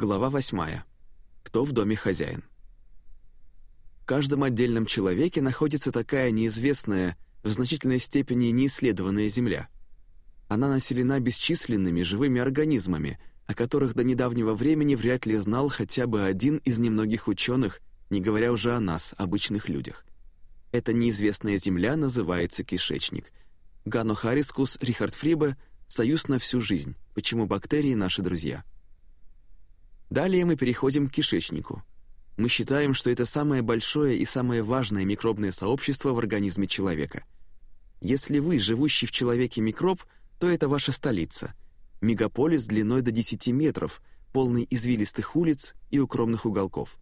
Глава 8. Кто в доме хозяин? В каждом отдельном человеке находится такая неизвестная, в значительной степени неисследованная Земля. Она населена бесчисленными живыми организмами, о которых до недавнего времени вряд ли знал хотя бы один из немногих ученых, не говоря уже о нас, обычных людях. Эта неизвестная Земля называется кишечник. Гано Харискус, Рихард Фрибе «Союз на всю жизнь. Почему бактерии наши друзья?» Далее мы переходим к кишечнику. Мы считаем, что это самое большое и самое важное микробное сообщество в организме человека. Если вы живущий в человеке микроб, то это ваша столица. Мегаполис длиной до 10 метров, полный извилистых улиц и укромных уголков.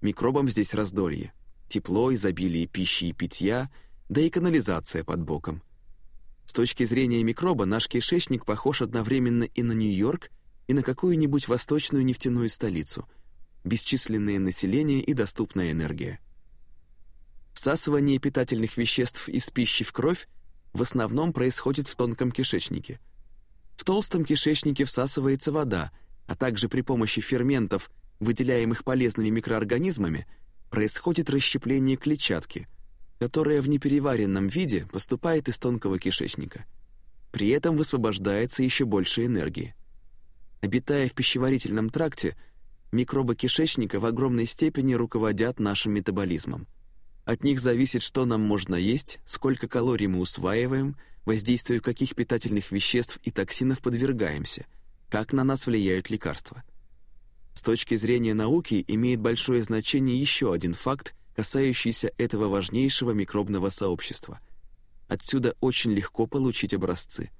Микробам здесь раздолье. Тепло, изобилие пищи и питья, да и канализация под боком. С точки зрения микроба наш кишечник похож одновременно и на Нью-Йорк, и на какую-нибудь восточную нефтяную столицу, бесчисленное население и доступная энергия. Всасывание питательных веществ из пищи в кровь в основном происходит в тонком кишечнике. В толстом кишечнике всасывается вода, а также при помощи ферментов, выделяемых полезными микроорганизмами, происходит расщепление клетчатки, которая в непереваренном виде поступает из тонкого кишечника. При этом высвобождается еще больше энергии. Обитая в пищеварительном тракте, микробы кишечника в огромной степени руководят нашим метаболизмом. От них зависит, что нам можно есть, сколько калорий мы усваиваем, воздействию каких питательных веществ и токсинов подвергаемся, как на нас влияют лекарства. С точки зрения науки имеет большое значение еще один факт, касающийся этого важнейшего микробного сообщества. Отсюда очень легко получить образцы.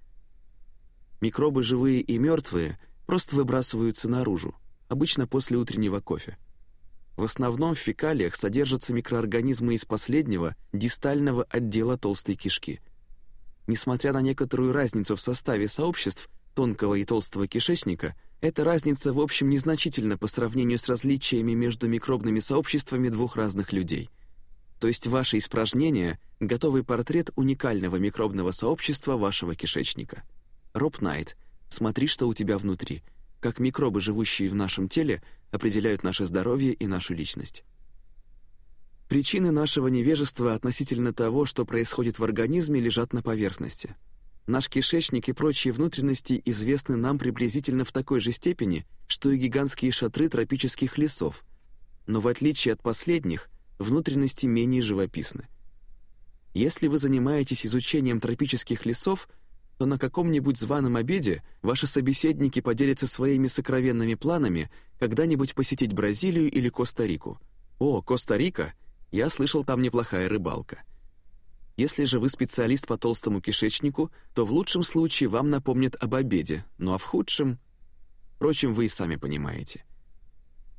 Микробы живые и мертвые просто выбрасываются наружу, обычно после утреннего кофе. В основном в фекалиях содержатся микроорганизмы из последнего, дистального отдела толстой кишки. Несмотря на некоторую разницу в составе сообществ тонкого и толстого кишечника, эта разница в общем незначительна по сравнению с различиями между микробными сообществами двух разных людей. То есть ваше испражнение — готовый портрет уникального микробного сообщества вашего кишечника. Роб Найт — Смотри, что у тебя внутри, как микробы, живущие в нашем теле, определяют наше здоровье и нашу личность. Причины нашего невежества относительно того, что происходит в организме, лежат на поверхности. Наш кишечник и прочие внутренности известны нам приблизительно в такой же степени, что и гигантские шатры тропических лесов. Но в отличие от последних, внутренности менее живописны. Если вы занимаетесь изучением тропических лесов, то на каком-нибудь званом обеде ваши собеседники поделятся своими сокровенными планами когда-нибудь посетить Бразилию или Коста-Рику. О, Коста-Рика! Я слышал, там неплохая рыбалка. Если же вы специалист по толстому кишечнику, то в лучшем случае вам напомнят об обеде, ну а в худшем... Впрочем, вы и сами понимаете.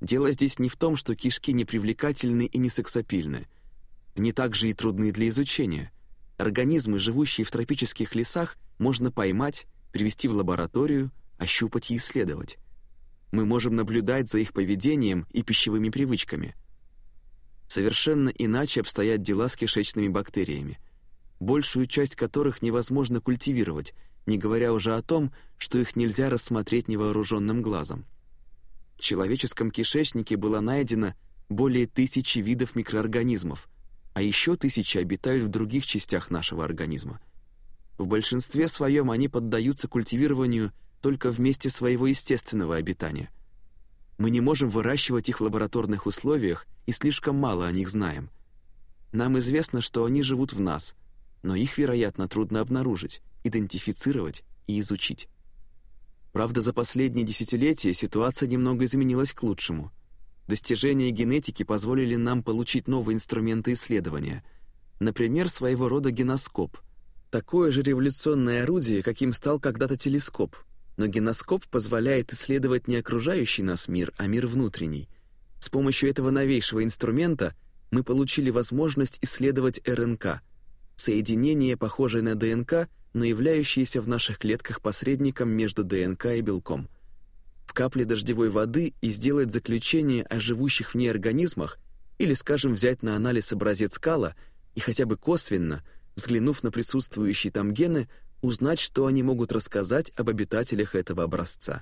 Дело здесь не в том, что кишки непривлекательны и не сексапильны. Они также и трудны для изучения. Организмы, живущие в тропических лесах, можно поймать, привести в лабораторию, ощупать и исследовать. Мы можем наблюдать за их поведением и пищевыми привычками. Совершенно иначе обстоят дела с кишечными бактериями, большую часть которых невозможно культивировать, не говоря уже о том, что их нельзя рассмотреть невооруженным глазом. В человеческом кишечнике было найдено более тысячи видов микроорганизмов, а еще тысячи обитают в других частях нашего организма – в большинстве своем они поддаются культивированию только в месте своего естественного обитания. Мы не можем выращивать их в лабораторных условиях и слишком мало о них знаем. Нам известно, что они живут в нас, но их, вероятно, трудно обнаружить, идентифицировать и изучить. Правда, за последние десятилетия ситуация немного изменилась к лучшему. Достижения генетики позволили нам получить новые инструменты исследования, например, своего рода геноскоп — Такое же революционное орудие, каким стал когда-то телескоп. Но геноскоп позволяет исследовать не окружающий нас мир, а мир внутренний. С помощью этого новейшего инструмента мы получили возможность исследовать РНК, соединение, похожее на ДНК, но являющееся в наших клетках посредником между ДНК и белком. В капле дождевой воды и сделать заключение о живущих в ней организмах или, скажем, взять на анализ образец кала и хотя бы косвенно – взглянув на присутствующие там гены, узнать, что они могут рассказать об обитателях этого образца.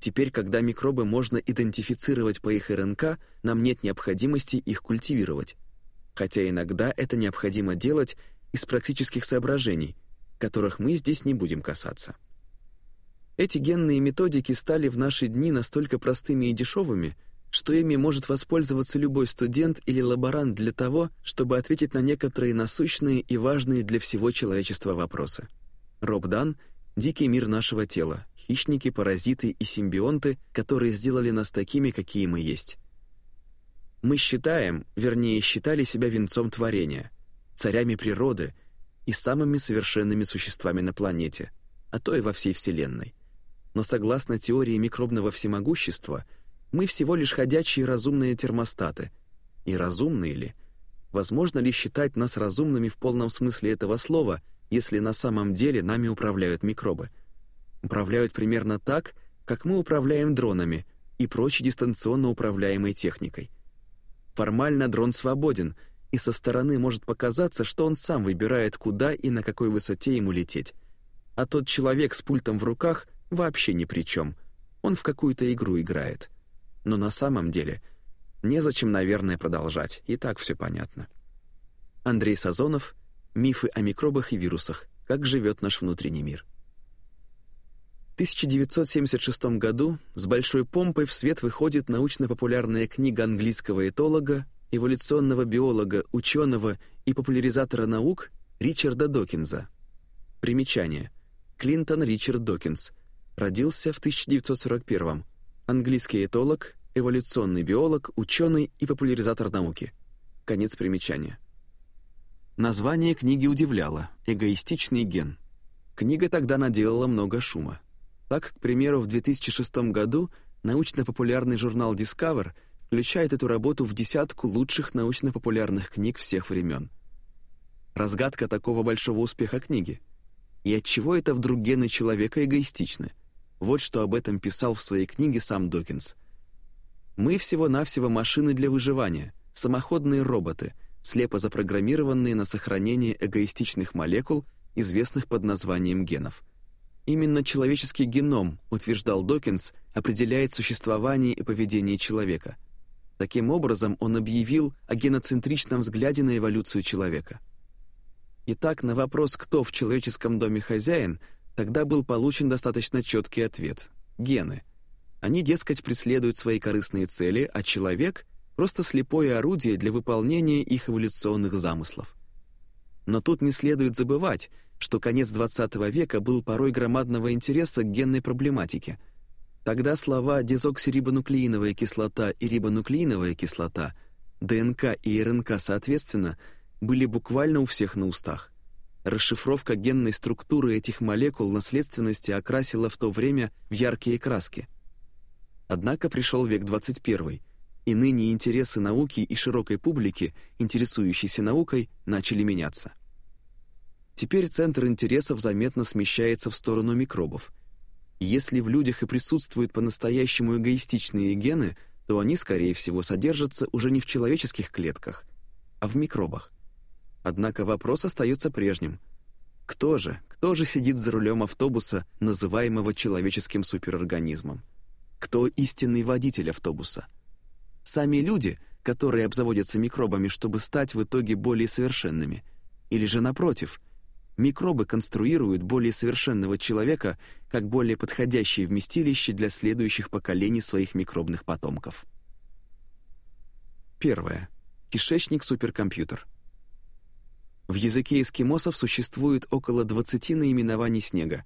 Теперь, когда микробы можно идентифицировать по их РНК, нам нет необходимости их культивировать. Хотя иногда это необходимо делать из практических соображений, которых мы здесь не будем касаться. Эти генные методики стали в наши дни настолько простыми и дешевыми, что ими может воспользоваться любой студент или лаборант для того, чтобы ответить на некоторые насущные и важные для всего человечества вопросы. Роб Дан «Дикий мир нашего тела. Хищники, паразиты и симбионты, которые сделали нас такими, какие мы есть». Мы считаем, вернее, считали себя венцом творения, царями природы и самыми совершенными существами на планете, а то и во всей Вселенной. Но согласно теории микробного всемогущества – мы всего лишь ходячие разумные термостаты. И разумные ли? Возможно ли считать нас разумными в полном смысле этого слова, если на самом деле нами управляют микробы? Управляют примерно так, как мы управляем дронами и прочей дистанционно управляемой техникой. Формально дрон свободен, и со стороны может показаться, что он сам выбирает, куда и на какой высоте ему лететь. А тот человек с пультом в руках вообще ни при чем. Он в какую-то игру играет. Но на самом деле незачем, наверное, продолжать, и так все понятно. Андрей Сазонов «Мифы о микробах и вирусах. Как живет наш внутренний мир». В 1976 году с большой помпой в свет выходит научно-популярная книга английского этолога, эволюционного биолога, ученого и популяризатора наук Ричарда Докинза. Примечание. Клинтон Ричард Докинс. Родился в 1941 Английский этолог, эволюционный биолог, ученый и популяризатор науки. Конец примечания. Название книги удивляло «Эгоистичный ген». Книга тогда наделала много шума. Так, к примеру, в 2006 году научно-популярный журнал Discover включает эту работу в десятку лучших научно-популярных книг всех времен. Разгадка такого большого успеха книги. И отчего это вдруг гены человека эгоистичны? Вот что об этом писал в своей книге сам Докинс – мы всего-навсего машины для выживания, самоходные роботы, слепо запрограммированные на сохранение эгоистичных молекул, известных под названием генов. Именно человеческий геном, утверждал Докинс, определяет существование и поведение человека. Таким образом, он объявил о геноцентричном взгляде на эволюцию человека. Итак, на вопрос, кто в человеческом доме хозяин, тогда был получен достаточно четкий ответ – гены. Они, дескать, преследуют свои корыстные цели, а человек — просто слепое орудие для выполнения их эволюционных замыслов. Но тут не следует забывать, что конец XX века был порой громадного интереса к генной проблематике. Тогда слова дезоксирибонуклеиновая кислота и рибонуклеиновая кислота, ДНК и РНК соответственно, были буквально у всех на устах. Расшифровка генной структуры этих молекул наследственности окрасила в то время в яркие краски — Однако пришел век 21, и ныне интересы науки и широкой публики, интересующейся наукой, начали меняться. Теперь центр интересов заметно смещается в сторону микробов. Если в людях и присутствуют по-настоящему эгоистичные гены, то они, скорее всего, содержатся уже не в человеческих клетках, а в микробах. Однако вопрос остается прежним. Кто же, кто же сидит за рулем автобуса, называемого человеческим суперорганизмом? Кто истинный водитель автобуса. Сами люди, которые обзаводятся микробами, чтобы стать в итоге более совершенными, или же напротив, микробы конструируют более совершенного человека как более подходящее вместилище для следующих поколений своих микробных потомков. Первое. Кишечник-суперкомпьютер. В языке эскимосов существует около 20 наименований снега.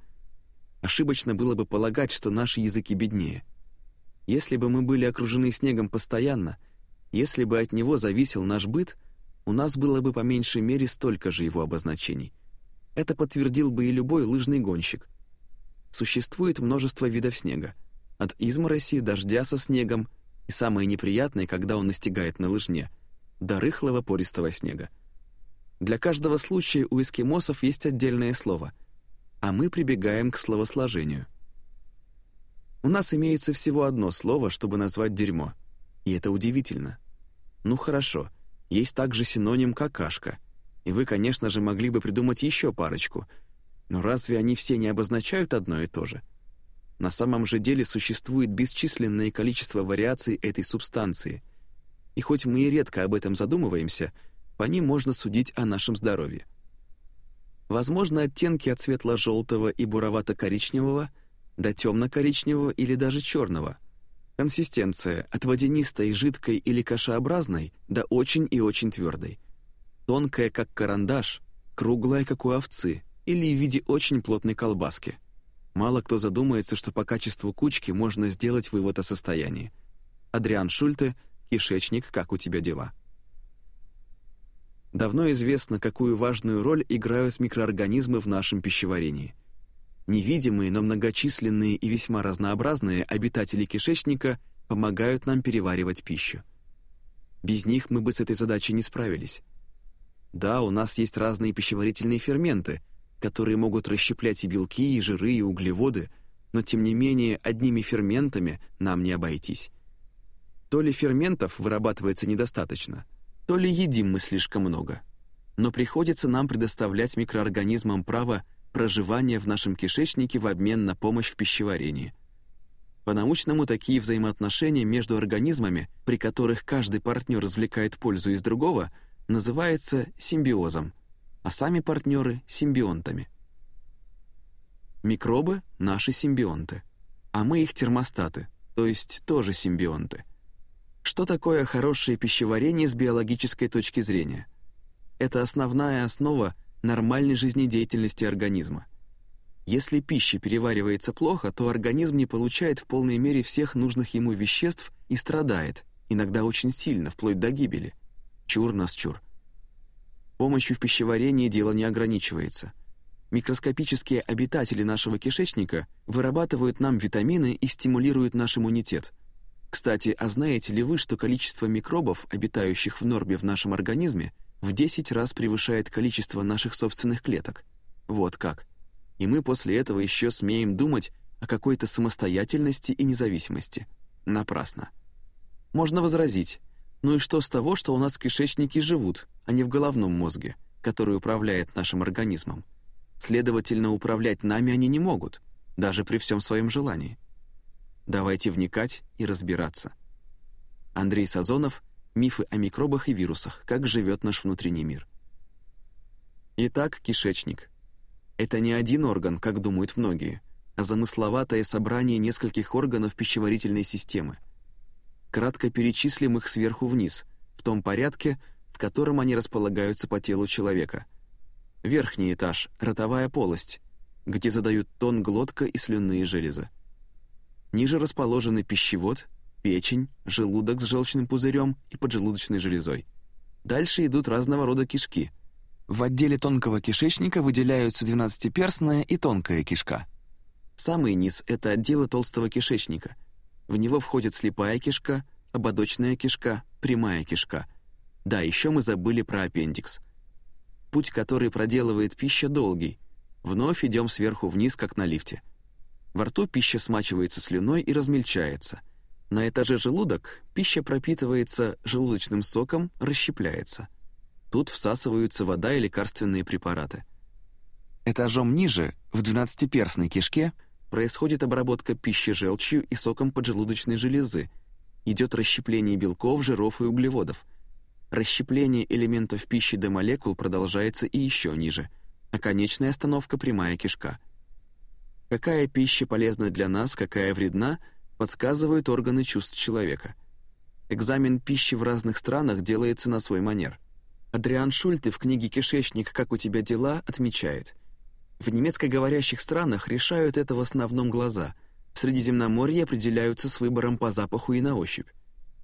Ошибочно было бы полагать, что наши языки беднее – если бы мы были окружены снегом постоянно, если бы от него зависел наш быт, у нас было бы по меньшей мере столько же его обозначений. Это подтвердил бы и любой лыжный гонщик. Существует множество видов снега. От измороси, дождя со снегом и самое неприятное, когда он настигает на лыжне, до рыхлого пористого снега. Для каждого случая у эскимосов есть отдельное слово, а мы прибегаем к словосложению. У нас имеется всего одно слово, чтобы назвать дерьмо. И это удивительно. Ну хорошо, есть также синоним «какашка». И вы, конечно же, могли бы придумать еще парочку. Но разве они все не обозначают одно и то же? На самом же деле существует бесчисленное количество вариаций этой субстанции. И хоть мы и редко об этом задумываемся, по ним можно судить о нашем здоровье. Возможно, оттенки от светло-желтого и буровато-коричневого до темно-коричневого или даже черного. Консистенция от водянистой, жидкой или кашеобразной до очень и очень твердой. Тонкая, как карандаш, круглая, как у овцы, или в виде очень плотной колбаски. Мало кто задумается, что по качеству кучки можно сделать вывод о состоянии. Адриан Шульте, кишечник, как у тебя дела? Давно известно, какую важную роль играют микроорганизмы в нашем пищеварении. Невидимые, но многочисленные и весьма разнообразные обитатели кишечника помогают нам переваривать пищу. Без них мы бы с этой задачей не справились. Да, у нас есть разные пищеварительные ферменты, которые могут расщеплять и белки, и жиры, и углеводы, но тем не менее одними ферментами нам не обойтись. То ли ферментов вырабатывается недостаточно – то ли едим мы слишком много. Но приходится нам предоставлять микроорганизмам право проживания в нашем кишечнике в обмен на помощь в пищеварении. По-научному такие взаимоотношения между организмами, при которых каждый партнер извлекает пользу из другого, называется симбиозом, а сами партнеры — симбионтами. Микробы — наши симбионты, а мы их термостаты, то есть тоже симбионты — что такое хорошее пищеварение с биологической точки зрения? Это основная основа нормальной жизнедеятельности организма. Если пища переваривается плохо, то организм не получает в полной мере всех нужных ему веществ и страдает, иногда очень сильно, вплоть до гибели. Чур нас чур. Помощью в пищеварении дело не ограничивается. Микроскопические обитатели нашего кишечника вырабатывают нам витамины и стимулируют наш иммунитет – кстати, а знаете ли вы, что количество микробов, обитающих в норме в нашем организме, в 10 раз превышает количество наших собственных клеток? Вот как. И мы после этого еще смеем думать о какой-то самостоятельности и независимости. Напрасно. Можно возразить, ну и что с того, что у нас кишечники живут, а не в головном мозге, который управляет нашим организмом? Следовательно, управлять нами они не могут, даже при всем своем желании. Давайте вникать и разбираться. Андрей Сазонов «Мифы о микробах и вирусах. Как живет наш внутренний мир». Итак, кишечник. Это не один орган, как думают многие, а замысловатое собрание нескольких органов пищеварительной системы. Кратко перечислим их сверху вниз, в том порядке, в котором они располагаются по телу человека. Верхний этаж — ротовая полость, где задают тон глотка и слюнные железы. Ниже расположены пищевод, печень, желудок с желчным пузырем и поджелудочной железой. Дальше идут разного рода кишки. В отделе тонкого кишечника выделяются двенадцатиперстная и тонкая кишка. Самый низ — это отделы толстого кишечника. В него входит слепая кишка, ободочная кишка, прямая кишка. Да, еще мы забыли про аппендикс. Путь, который проделывает пища, долгий. Вновь идем сверху вниз, как на лифте — во рту пища смачивается слюной и размельчается. На этаже желудок пища пропитывается желудочным соком, расщепляется. Тут всасываются вода и лекарственные препараты. Этажом ниже, в двенадцатиперстной кишке, происходит обработка пищи желчью и соком поджелудочной железы. Идет расщепление белков, жиров и углеводов. Расщепление элементов пищи до молекул продолжается и еще ниже, а конечная остановка — прямая кишка — Какая пища полезна для нас, какая вредна, подсказывают органы чувств человека. Экзамен пищи в разных странах делается на свой манер. Адриан Шульте в книге «Кишечник. Как у тебя дела?» отмечает. В немецкоговорящих странах решают это в основном глаза. В Средиземноморье определяются с выбором по запаху и на ощупь.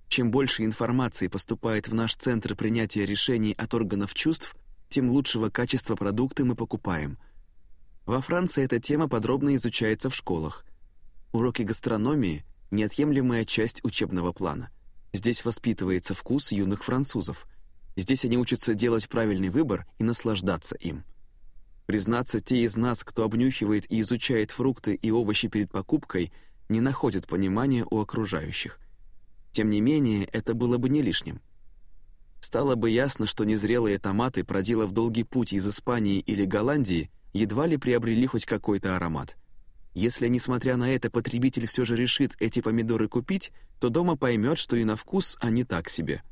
Чем больше информации поступает в наш центр принятия решений от органов чувств, тем лучшего качества продукты мы покупаем – во Франции эта тема подробно изучается в школах. Уроки гастрономии — неотъемлемая часть учебного плана. Здесь воспитывается вкус юных французов. Здесь они учатся делать правильный выбор и наслаждаться им. Признаться, те из нас, кто обнюхивает и изучает фрукты и овощи перед покупкой, не находят понимания у окружающих. Тем не менее, это было бы не лишним. Стало бы ясно, что незрелые томаты, проделав долгий путь из Испании или Голландии, едва ли приобрели хоть какой-то аромат. Если, несмотря на это, потребитель все же решит эти помидоры купить, то дома поймет, что и на вкус они так себе.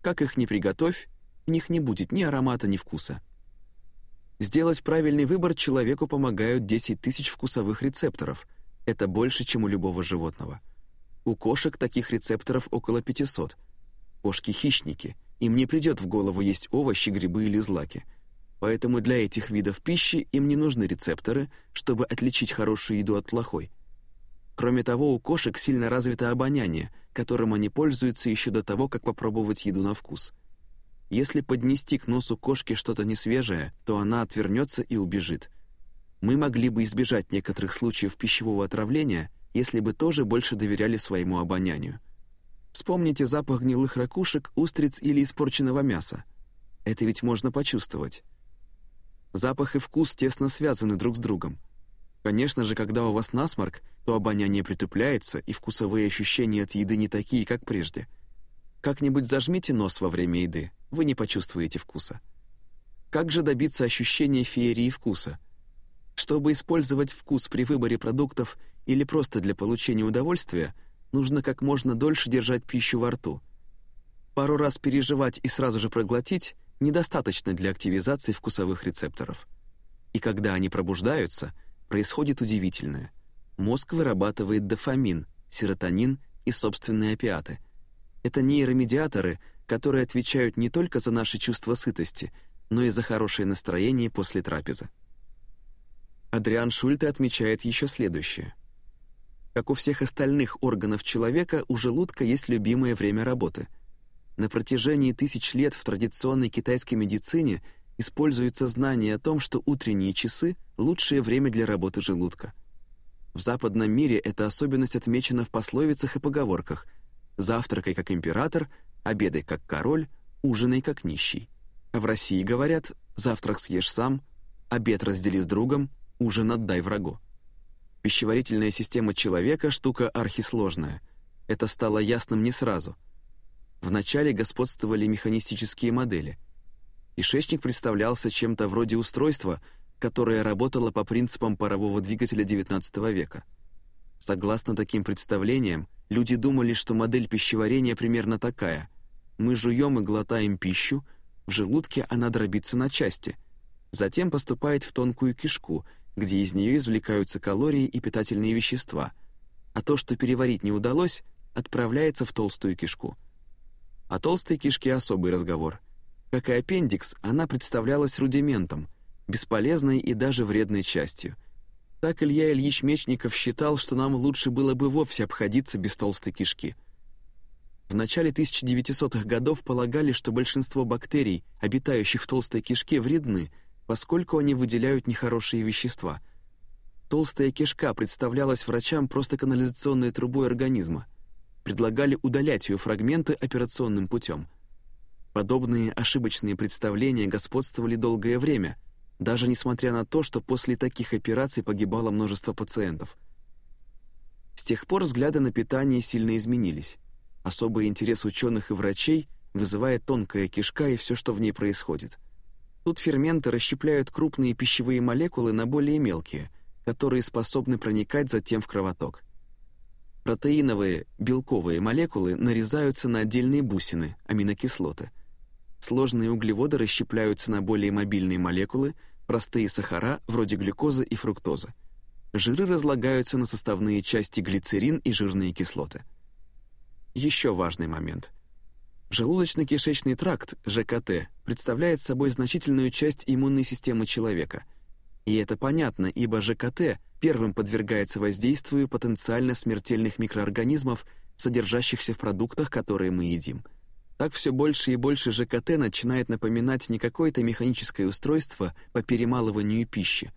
Как их ни приготовь, в них не будет ни аромата, ни вкуса. Сделать правильный выбор человеку помогают 10 тысяч вкусовых рецепторов. Это больше, чем у любого животного. У кошек таких рецепторов около 500. Кошки-хищники. Им не придет в голову есть овощи, грибы или злаки. Поэтому для этих видов пищи им не нужны рецепторы, чтобы отличить хорошую еду от плохой. Кроме того, у кошек сильно развито обоняние, которым они пользуются еще до того, как попробовать еду на вкус – если поднести к носу кошки что-то несвежее, то она отвернется и убежит. Мы могли бы избежать некоторых случаев пищевого отравления, если бы тоже больше доверяли своему обонянию. Вспомните запах гнилых ракушек, устриц или испорченного мяса. Это ведь можно почувствовать. Запах и вкус тесно связаны друг с другом. Конечно же, когда у вас насморк, то обоняние притупляется, и вкусовые ощущения от еды не такие, как прежде. Как-нибудь зажмите нос во время еды, вы не почувствуете вкуса. Как же добиться ощущения феерии вкуса? Чтобы использовать вкус при выборе продуктов или просто для получения удовольствия, нужно как можно дольше держать пищу во рту. Пару раз переживать и сразу же проглотить недостаточно для активизации вкусовых рецепторов. И когда они пробуждаются, происходит удивительное. Мозг вырабатывает дофамин, серотонин и собственные опиаты. Это нейромедиаторы — которые отвечают не только за наше чувство сытости, но и за хорошее настроение после трапезы. Адриан Шульте отмечает еще следующее. Как у всех остальных органов человека, у желудка есть любимое время работы. На протяжении тысяч лет в традиционной китайской медицине используется знание о том, что утренние часы – лучшее время для работы желудка. В западном мире эта особенность отмечена в пословицах и поговорках «завтракай как император», обедай как король, ужинай как нищий. В России говорят «завтрак съешь сам», «обед раздели с другом», «ужин отдай врагу». Пищеварительная система человека – штука архисложная. Это стало ясным не сразу. Вначале господствовали механистические модели. Кишечник представлялся чем-то вроде устройства, которое работало по принципам парового двигателя XIX века. Согласно таким представлениям, люди думали, что модель пищеварения примерно такая. Мы жуем и глотаем пищу, в желудке она дробится на части, затем поступает в тонкую кишку, где из нее извлекаются калории и питательные вещества, а то, что переварить не удалось, отправляется в толстую кишку. О толстой кишке особый разговор. Как и аппендикс, она представлялась рудиментом, бесполезной и даже вредной частью. Так Илья Ильич Мечников считал, что нам лучше было бы вовсе обходиться без толстой кишки – в начале 1900-х годов полагали, что большинство бактерий, обитающих в толстой кишке, вредны, поскольку они выделяют нехорошие вещества. Толстая кишка представлялась врачам просто канализационной трубой организма. Предлагали удалять ее фрагменты операционным путем. Подобные ошибочные представления господствовали долгое время, даже несмотря на то, что после таких операций погибало множество пациентов. С тех пор взгляды на питание сильно изменились. Особый интерес ученых и врачей вызывает тонкая кишка и все, что в ней происходит. Тут ферменты расщепляют крупные пищевые молекулы на более мелкие, которые способны проникать затем в кровоток. Протеиновые, белковые молекулы нарезаются на отдельные бусины, аминокислоты. Сложные углеводы расщепляются на более мобильные молекулы, простые сахара, вроде глюкозы и фруктозы. Жиры разлагаются на составные части глицерин и жирные кислоты. Еще важный момент. Желудочно-кишечный тракт, ЖКТ, представляет собой значительную часть иммунной системы человека. И это понятно, ибо ЖКТ первым подвергается воздействию потенциально смертельных микроорганизмов, содержащихся в продуктах, которые мы едим. Так все больше и больше ЖКТ начинает напоминать не какое-то механическое устройство по перемалыванию пищи,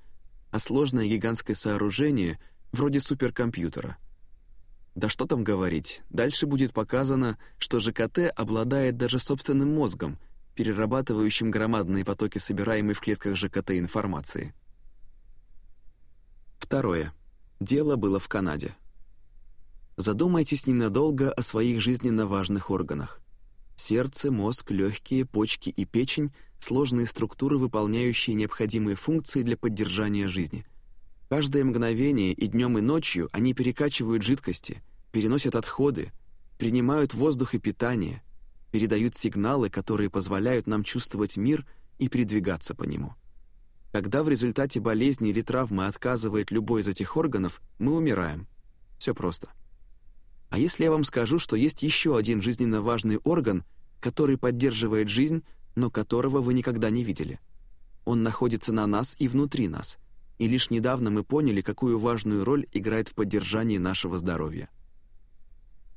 а сложное гигантское сооружение вроде суперкомпьютера – да что там говорить, дальше будет показано, что ЖКТ обладает даже собственным мозгом, перерабатывающим громадные потоки собираемой в клетках ЖКТ информации. Второе. Дело было в Канаде. Задумайтесь ненадолго о своих жизненно важных органах. Сердце, мозг, легкие, почки и печень — сложные структуры, выполняющие необходимые функции для поддержания жизни. Каждое мгновение и днем и ночью они перекачивают жидкости, переносят отходы, принимают воздух и питание, передают сигналы, которые позволяют нам чувствовать мир и передвигаться по нему. Когда в результате болезни или травмы отказывает любой из этих органов, мы умираем. Все просто. А если я вам скажу, что есть еще один жизненно важный орган, который поддерживает жизнь, но которого вы никогда не видели? Он находится на нас и внутри нас, и лишь недавно мы поняли, какую важную роль играет в поддержании нашего здоровья.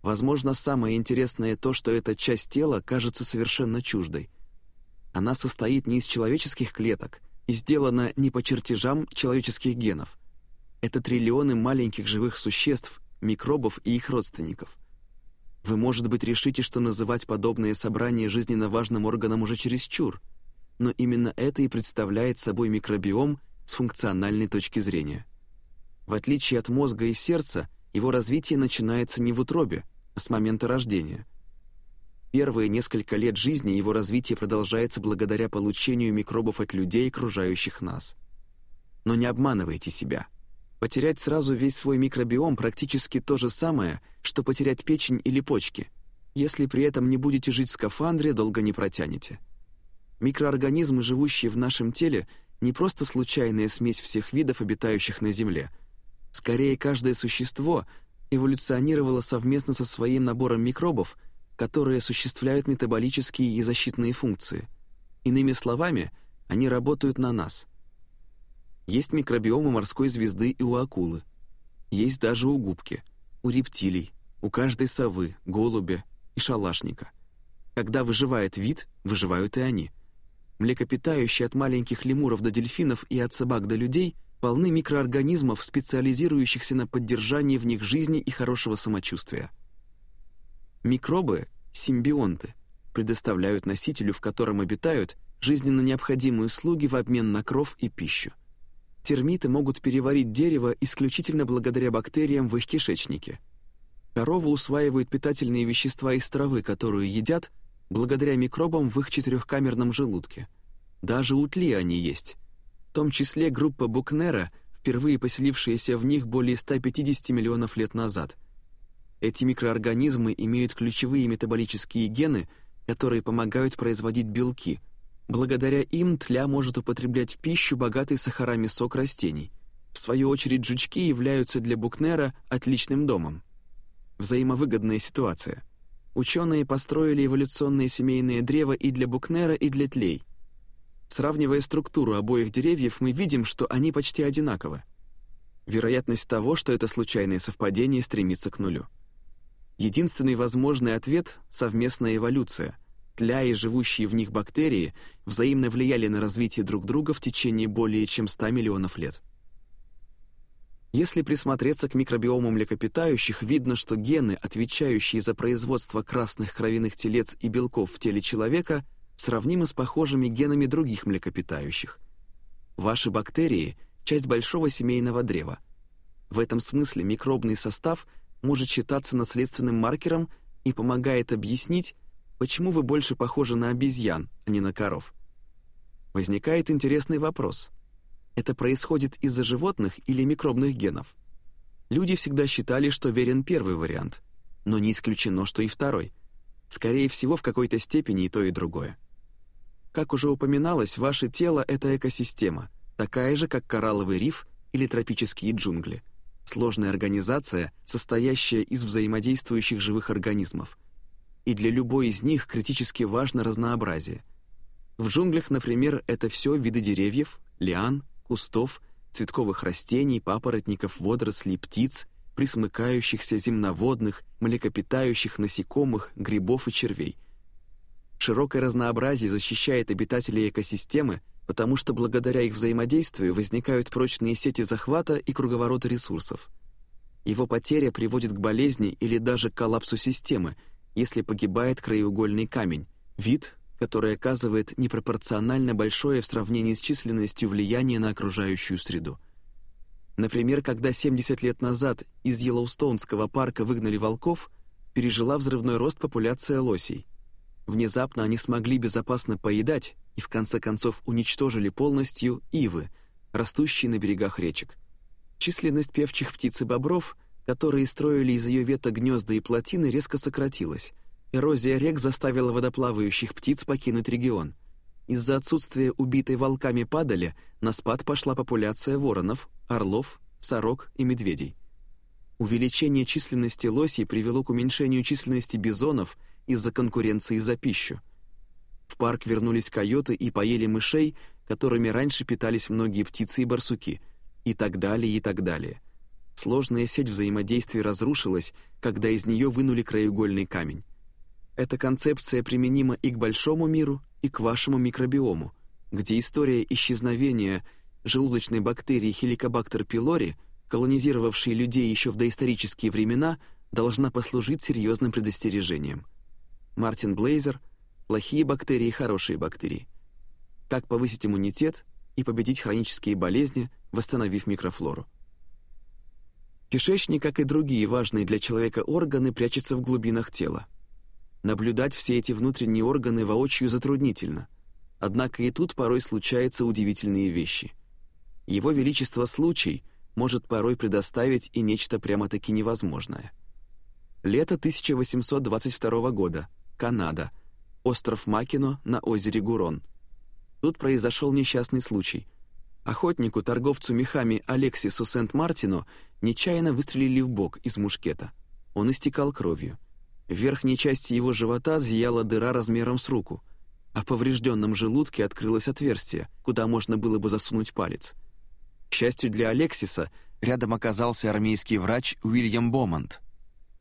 Возможно, самое интересное то, что эта часть тела кажется совершенно чуждой. Она состоит не из человеческих клеток и сделана не по чертежам человеческих генов. Это триллионы маленьких живых существ, микробов и их родственников. Вы, может быть, решите, что называть подобное собрание жизненно важным органом уже чересчур, но именно это и представляет собой микробиом с функциональной точки зрения. В отличие от мозга и сердца, его развитие начинается не в утробе, а с момента рождения. Первые несколько лет жизни его развитие продолжается благодаря получению микробов от людей, окружающих нас. Но не обманывайте себя. Потерять сразу весь свой микробиом практически то же самое, что потерять печень или почки. Если при этом не будете жить в скафандре, долго не протянете. Микроорганизмы, живущие в нашем теле, не просто случайная смесь всех видов, обитающих на Земле. Скорее, каждое существо эволюционировало совместно со своим набором микробов, которые осуществляют метаболические и защитные функции. Иными словами, они работают на нас. Есть микробиомы морской звезды и у акулы. Есть даже у губки, у рептилий, у каждой совы, голубя и шалашника. Когда выживает вид, выживают и они. Млекопитающие от маленьких лемуров до дельфинов и от собак до людей – полны микроорганизмов, специализирующихся на поддержании в них жизни и хорошего самочувствия. Микробы — симбионты, предоставляют носителю, в котором обитают, жизненно необходимые услуги в обмен на кров и пищу. Термиты могут переварить дерево исключительно благодаря бактериям в их кишечнике. Корова усваивает питательные вещества из травы, которую едят, благодаря микробам в их четырехкамерном желудке. Даже утли они есть, в том числе группа Букнера, впервые поселившаяся в них более 150 миллионов лет назад. Эти микроорганизмы имеют ключевые метаболические гены, которые помогают производить белки. Благодаря им тля может употреблять в пищу богатый сахарами сок растений. В свою очередь жучки являются для Букнера отличным домом. Взаимовыгодная ситуация. Ученые построили эволюционное семейное древо и для Букнера, и для тлей – Сравнивая структуру обоих деревьев, мы видим, что они почти одинаковы. Вероятность того, что это случайное совпадение, стремится к нулю. Единственный возможный ответ — совместная эволюция. Тля и живущие в них бактерии взаимно влияли на развитие друг друга в течение более чем 100 миллионов лет. Если присмотреться к микробиому млекопитающих, видно, что гены, отвечающие за производство красных кровяных телец и белков в теле человека — сравнимы с похожими генами других млекопитающих. Ваши бактерии — часть большого семейного древа. В этом смысле микробный состав может считаться наследственным маркером и помогает объяснить, почему вы больше похожи на обезьян, а не на коров. Возникает интересный вопрос. Это происходит из-за животных или микробных генов? Люди всегда считали, что верен первый вариант, но не исключено, что и второй. Скорее всего, в какой-то степени и то, и другое. Как уже упоминалось, ваше тело — это экосистема, такая же, как коралловый риф или тропические джунгли. Сложная организация, состоящая из взаимодействующих живых организмов. И для любой из них критически важно разнообразие. В джунглях, например, это все виды деревьев, лиан, кустов, цветковых растений, папоротников, водорослей, птиц, присмыкающихся земноводных, млекопитающих, насекомых, грибов и червей — Широкое разнообразие защищает обитателей экосистемы, потому что благодаря их взаимодействию возникают прочные сети захвата и круговорота ресурсов. Его потеря приводит к болезни или даже к коллапсу системы, если погибает краеугольный камень, вид, который оказывает непропорционально большое в сравнении с численностью влияние на окружающую среду. Например, когда 70 лет назад из Йеллоустонского парка выгнали волков, пережила взрывной рост популяция лосей. Внезапно они смогли безопасно поедать и в конце концов уничтожили полностью ивы, растущие на берегах речек. Численность певчих птиц и бобров, которые строили из ее веток гнезда и плотины, резко сократилась. Эрозия рек заставила водоплавающих птиц покинуть регион. Из-за отсутствия убитой волками падали на спад пошла популяция воронов, орлов, сорок и медведей. Увеличение численности лосей привело к уменьшению численности бизонов из-за конкуренции за пищу. В парк вернулись койоты и поели мышей, которыми раньше питались многие птицы и барсуки, и так далее, и так далее. Сложная сеть взаимодействия разрушилась, когда из нее вынули краеугольный камень. Эта концепция применима и к большому миру, и к вашему микробиому, где история исчезновения желудочной бактерии Helicobacter pylori, колонизировавшей людей еще в доисторические времена, должна послужить серьезным предостережением. Мартин Блейзер — плохие бактерии и хорошие бактерии. Как повысить иммунитет и победить хронические болезни, восстановив микрофлору. Кишечник, как и другие важные для человека органы, прячется в глубинах тела. Наблюдать все эти внутренние органы воочию затруднительно. Однако и тут порой случаются удивительные вещи. Его Величество случай может порой предоставить и нечто прямо-таки невозможное. Лето 1822 года. Канада остров Макино на озере Гурон. Тут произошел несчастный случай. Охотнику, торговцу мехами Алексису Сент-Мартину нечаянно выстрелили в бок из мушкета. Он истекал кровью. В верхней части его живота зияла дыра размером с руку, а в поврежденном желудке открылось отверстие, куда можно было бы засунуть палец. К счастью для Алексиса, рядом оказался армейский врач Уильям Бомонд.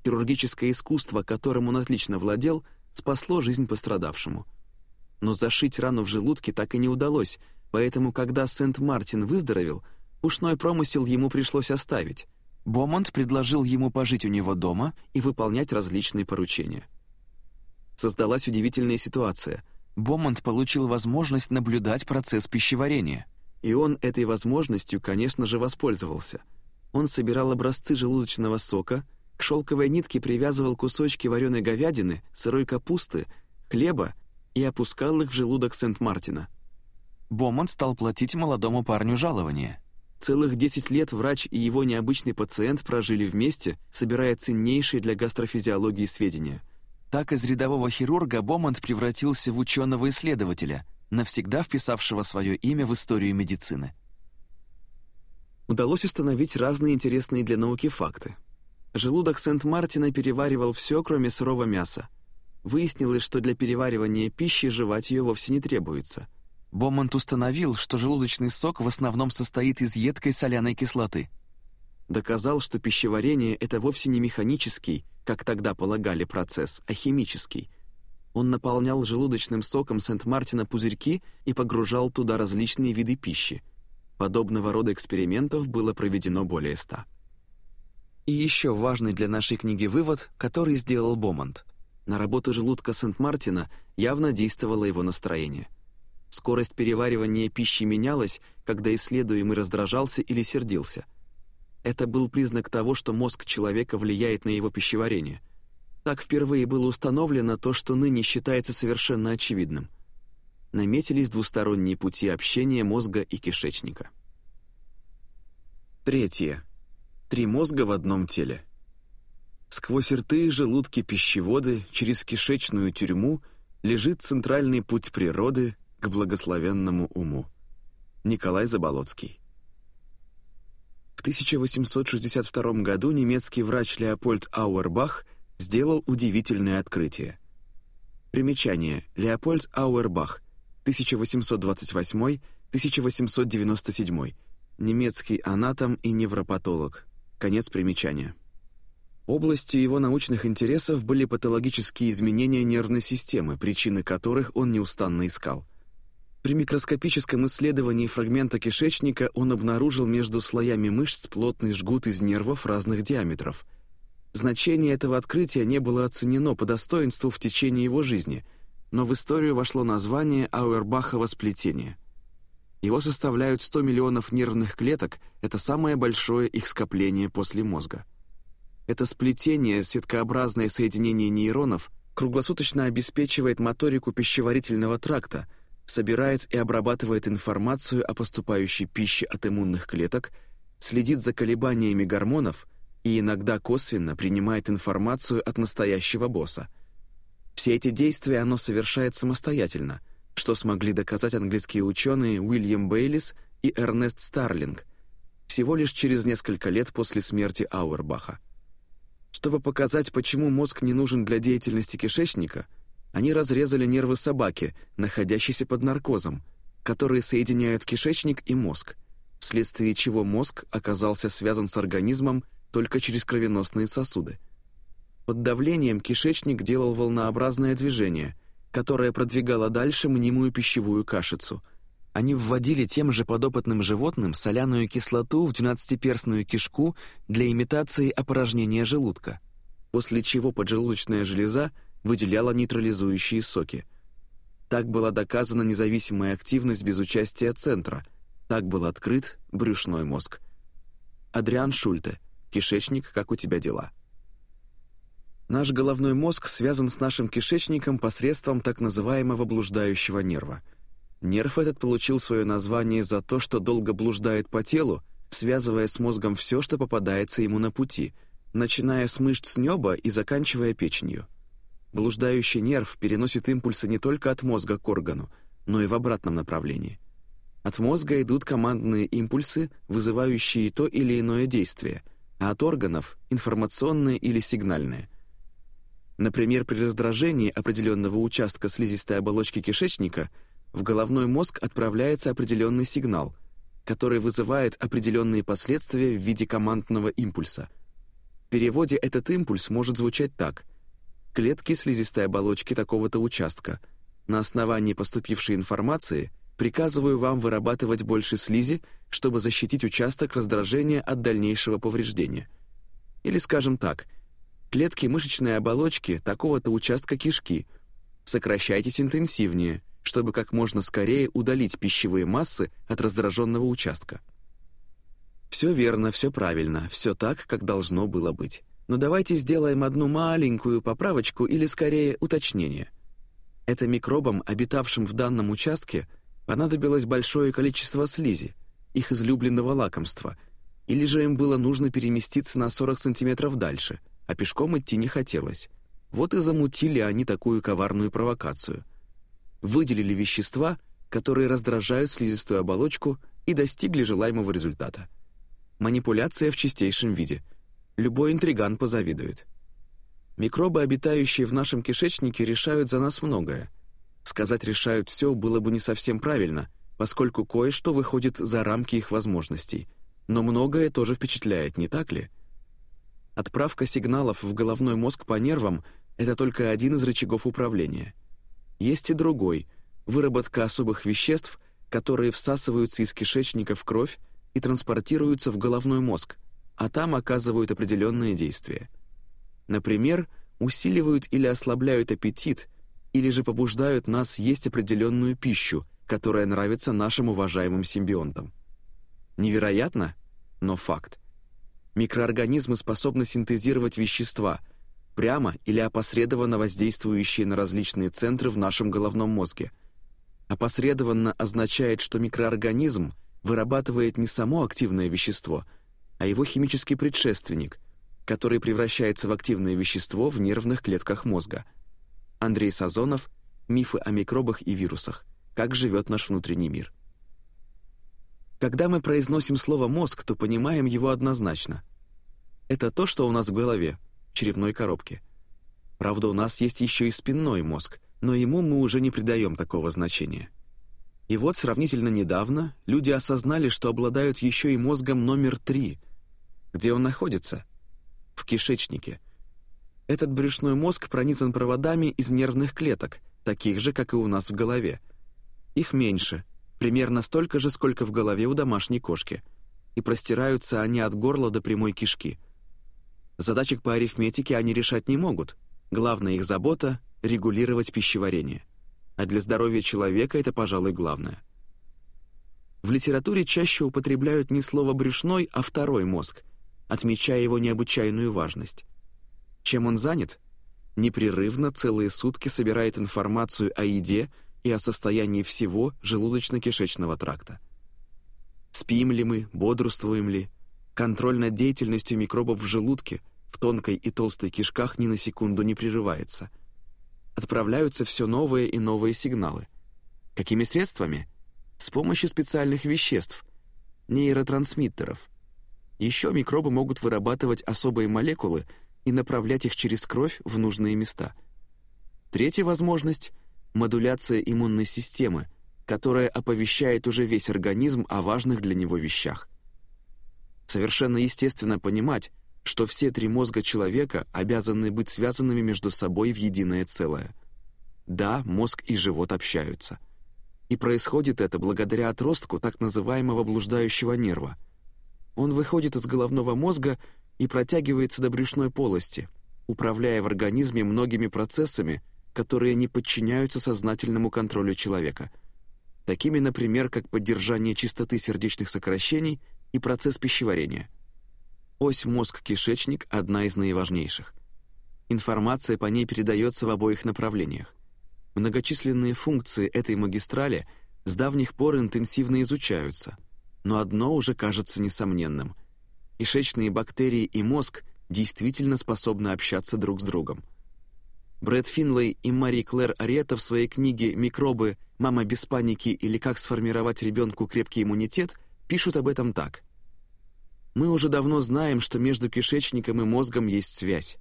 Хирургическое искусство, которым он отлично владел — спасло жизнь пострадавшему. Но зашить рану в желудке так и не удалось, поэтому, когда Сент-Мартин выздоровел, ушной промысел ему пришлось оставить. Бомонд предложил ему пожить у него дома и выполнять различные поручения. Создалась удивительная ситуация. Бомонд получил возможность наблюдать процесс пищеварения. И он этой возможностью, конечно же, воспользовался. Он собирал образцы желудочного сока — к шелковой нитке привязывал кусочки вареной говядины, сырой капусты, хлеба и опускал их в желудок Сент-Мартина. Бомонд стал платить молодому парню жалование. Целых 10 лет врач и его необычный пациент прожили вместе, собирая ценнейшие для гастрофизиологии сведения. Так из рядового хирурга Бомонд превратился в ученого-исследователя, навсегда вписавшего свое имя в историю медицины. Удалось установить разные интересные для науки факты – Желудок Сент-Мартина переваривал все, кроме сырого мяса. Выяснилось, что для переваривания пищи жевать ее вовсе не требуется. Бомонт установил, что желудочный сок в основном состоит из едкой соляной кислоты. Доказал, что пищеварение — это вовсе не механический, как тогда полагали процесс, а химический. Он наполнял желудочным соком Сент-Мартина пузырьки и погружал туда различные виды пищи. Подобного рода экспериментов было проведено более ста. И еще важный для нашей книги вывод, который сделал Бомонд. На работу желудка Сент-Мартина явно действовало его настроение. Скорость переваривания пищи менялась, когда исследуемый раздражался или сердился. Это был признак того, что мозг человека влияет на его пищеварение. Так впервые было установлено то, что ныне считается совершенно очевидным. Наметились двусторонние пути общения мозга и кишечника. Третье. Три мозга в одном теле. Сквозь рты желудки пищеводы, через кишечную тюрьму лежит центральный путь природы к благословенному уму. Николай Заболоцкий. В 1862 году немецкий врач Леопольд Ауэрбах сделал удивительное открытие. Примечание. Леопольд Ауэрбах, 1828-1897, немецкий анатом и невропатолог, Конец примечания. Областью его научных интересов были патологические изменения нервной системы, причины которых он неустанно искал. При микроскопическом исследовании фрагмента кишечника он обнаружил между слоями мышц плотный жгут из нервов разных диаметров. Значение этого открытия не было оценено по достоинству в течение его жизни, но в историю вошло название Ауэрбахова сплетения — его составляют 100 миллионов нервных клеток, это самое большое их скопление после мозга. Это сплетение, сеткообразное соединение нейронов, круглосуточно обеспечивает моторику пищеварительного тракта, собирает и обрабатывает информацию о поступающей пище от иммунных клеток, следит за колебаниями гормонов и иногда косвенно принимает информацию от настоящего босса. Все эти действия оно совершает самостоятельно, что смогли доказать английские ученые Уильям Бейлис и Эрнест Старлинг всего лишь через несколько лет после смерти Ауэрбаха. Чтобы показать, почему мозг не нужен для деятельности кишечника, они разрезали нервы собаки, находящиеся под наркозом, которые соединяют кишечник и мозг, вследствие чего мозг оказался связан с организмом только через кровеносные сосуды. Под давлением кишечник делал волнообразное движение, которое продвигало дальше мнимую пищевую кашицу. Они вводили тем же подопытным животным соляную кислоту в двенадцатиперстную кишку для имитации опорожнения желудка, после чего поджелудочная железа выделяла нейтрализующие соки. Так была доказана независимая активность без участия центра, так был открыт брюшной мозг. Адриан Шульте – Кишечник, как у тебя дела? Наш головной мозг связан с нашим кишечником посредством так называемого блуждающего нерва. Нерв этот получил свое название за то, что долго блуждает по телу, связывая с мозгом все, что попадается ему на пути, начиная с мышц неба и заканчивая печенью. Блуждающий нерв переносит импульсы не только от мозга к органу, но и в обратном направлении. От мозга идут командные импульсы, вызывающие то или иное действие – а от органов – информационные или сигнальные. Например, при раздражении определенного участка слизистой оболочки кишечника в головной мозг отправляется определенный сигнал, который вызывает определенные последствия в виде командного импульса. В переводе этот импульс может звучать так – клетки слизистой оболочки такого-то участка. На основании поступившей информации приказываю вам вырабатывать больше слизи, чтобы защитить участок раздражения от дальнейшего повреждения. Или, скажем так, клетки мышечной оболочки такого-то участка кишки. Сокращайтесь интенсивнее, чтобы как можно скорее удалить пищевые массы от раздраженного участка. Все верно, все правильно, все так, как должно было быть. Но давайте сделаем одну маленькую поправочку или, скорее, уточнение. Это микробам, обитавшим в данном участке, понадобилось большое количество слизи, их излюбленного лакомства, или же им было нужно переместиться на 40 сантиметров дальше, а пешком идти не хотелось. Вот и замутили они такую коварную провокацию. Выделили вещества, которые раздражают слизистую оболочку и достигли желаемого результата. Манипуляция в чистейшем виде. Любой интриган позавидует. Микробы, обитающие в нашем кишечнике, решают за нас многое — Сказать «решают все» было бы не совсем правильно, поскольку кое-что выходит за рамки их возможностей. Но многое тоже впечатляет, не так ли? Отправка сигналов в головной мозг по нервам — это только один из рычагов управления. Есть и другой — выработка особых веществ, которые всасываются из кишечника в кровь и транспортируются в головной мозг, а там оказывают определенные действия. Например, усиливают или ослабляют аппетит — или же побуждают нас есть определенную пищу, которая нравится нашим уважаемым симбионтам. Невероятно, но факт. Микроорганизмы способны синтезировать вещества, прямо или опосредованно воздействующие на различные центры в нашем головном мозге. Опосредованно означает, что микроорганизм вырабатывает не само активное вещество, а его химический предшественник, который превращается в активное вещество в нервных клетках мозга – Андрей Сазонов «Мифы о микробах и вирусах. Как живет наш внутренний мир». Когда мы произносим слово «мозг», то понимаем его однозначно. Это то, что у нас в голове, в черепной коробке. Правда, у нас есть еще и спинной мозг, но ему мы уже не придаем такого значения. И вот сравнительно недавно люди осознали, что обладают еще и мозгом номер три. Где он находится? В кишечнике – этот брюшной мозг пронизан проводами из нервных клеток, таких же, как и у нас в голове. Их меньше, примерно столько же, сколько в голове у домашней кошки. И простираются они от горла до прямой кишки. Задачек по арифметике они решать не могут. Главная их забота — регулировать пищеварение. А для здоровья человека это, пожалуй, главное. В литературе чаще употребляют не слово «брюшной», а «второй мозг», отмечая его необычайную важность. Чем он занят? Непрерывно целые сутки собирает информацию о еде и о состоянии всего желудочно-кишечного тракта. Спим ли мы, бодрствуем ли, Контроль над деятельностью микробов в желудке, в тонкой и толстой кишках ни на секунду не прерывается. Отправляются все новые и новые сигналы. Какими средствами? С помощью специальных веществ, нейротрансмиттеров. Еще микробы могут вырабатывать особые молекулы и направлять их через кровь в нужные места. Третья возможность — модуляция иммунной системы, которая оповещает уже весь организм о важных для него вещах. Совершенно естественно понимать, что все три мозга человека обязаны быть связанными между собой в единое целое. Да, мозг и живот общаются. И происходит это благодаря отростку так называемого блуждающего нерва. Он выходит из головного мозга и протягивается до брюшной полости, управляя в организме многими процессами, которые не подчиняются сознательному контролю человека. Такими, например, как поддержание чистоты сердечных сокращений – и процесс пищеварения. Ось мозг-кишечник – одна из наиважнейших. Информация по ней передается в обоих направлениях. Многочисленные функции этой магистрали с давних пор интенсивно изучаются, но одно уже кажется несомненным. Кишечные бактерии и мозг действительно способны общаться друг с другом. Брэд Финлей и Мари Клэр Арета в своей книге «Микробы. Мама без паники» или «Как сформировать ребенку крепкий иммунитет» пишут об этом так. Мы уже давно знаем, что между кишечником и мозгом есть связь.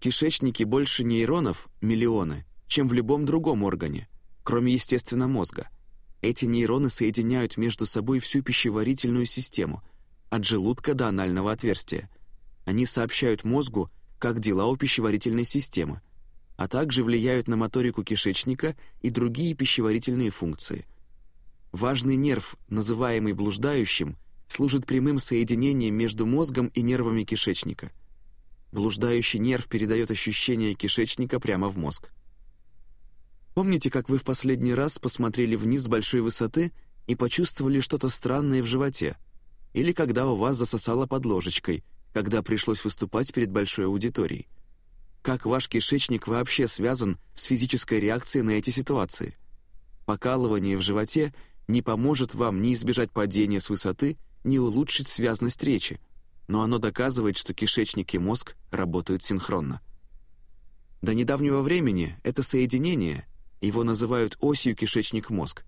Кишечники больше нейронов, миллионы, чем в любом другом органе, кроме, естественно, мозга. Эти нейроны соединяют между собой всю пищеварительную систему, от желудка до анального отверстия. Они сообщают мозгу, как дела у пищеварительной системы, а также влияют на моторику кишечника и другие пищеварительные функции. Важный нерв, называемый блуждающим, служит прямым соединением между мозгом и нервами кишечника. Блуждающий нерв передает ощущение кишечника прямо в мозг. Помните, как вы в последний раз посмотрели вниз с большой высоты и почувствовали что-то странное в животе? Или когда у вас засосало под ложечкой, когда пришлось выступать перед большой аудиторией? Как ваш кишечник вообще связан с физической реакцией на эти ситуации? Покалывание в животе — не поможет вам ни избежать падения с высоты, ни улучшить связность речи, но оно доказывает, что кишечник и мозг работают синхронно. До недавнего времени это соединение, его называют осью кишечник-мозг,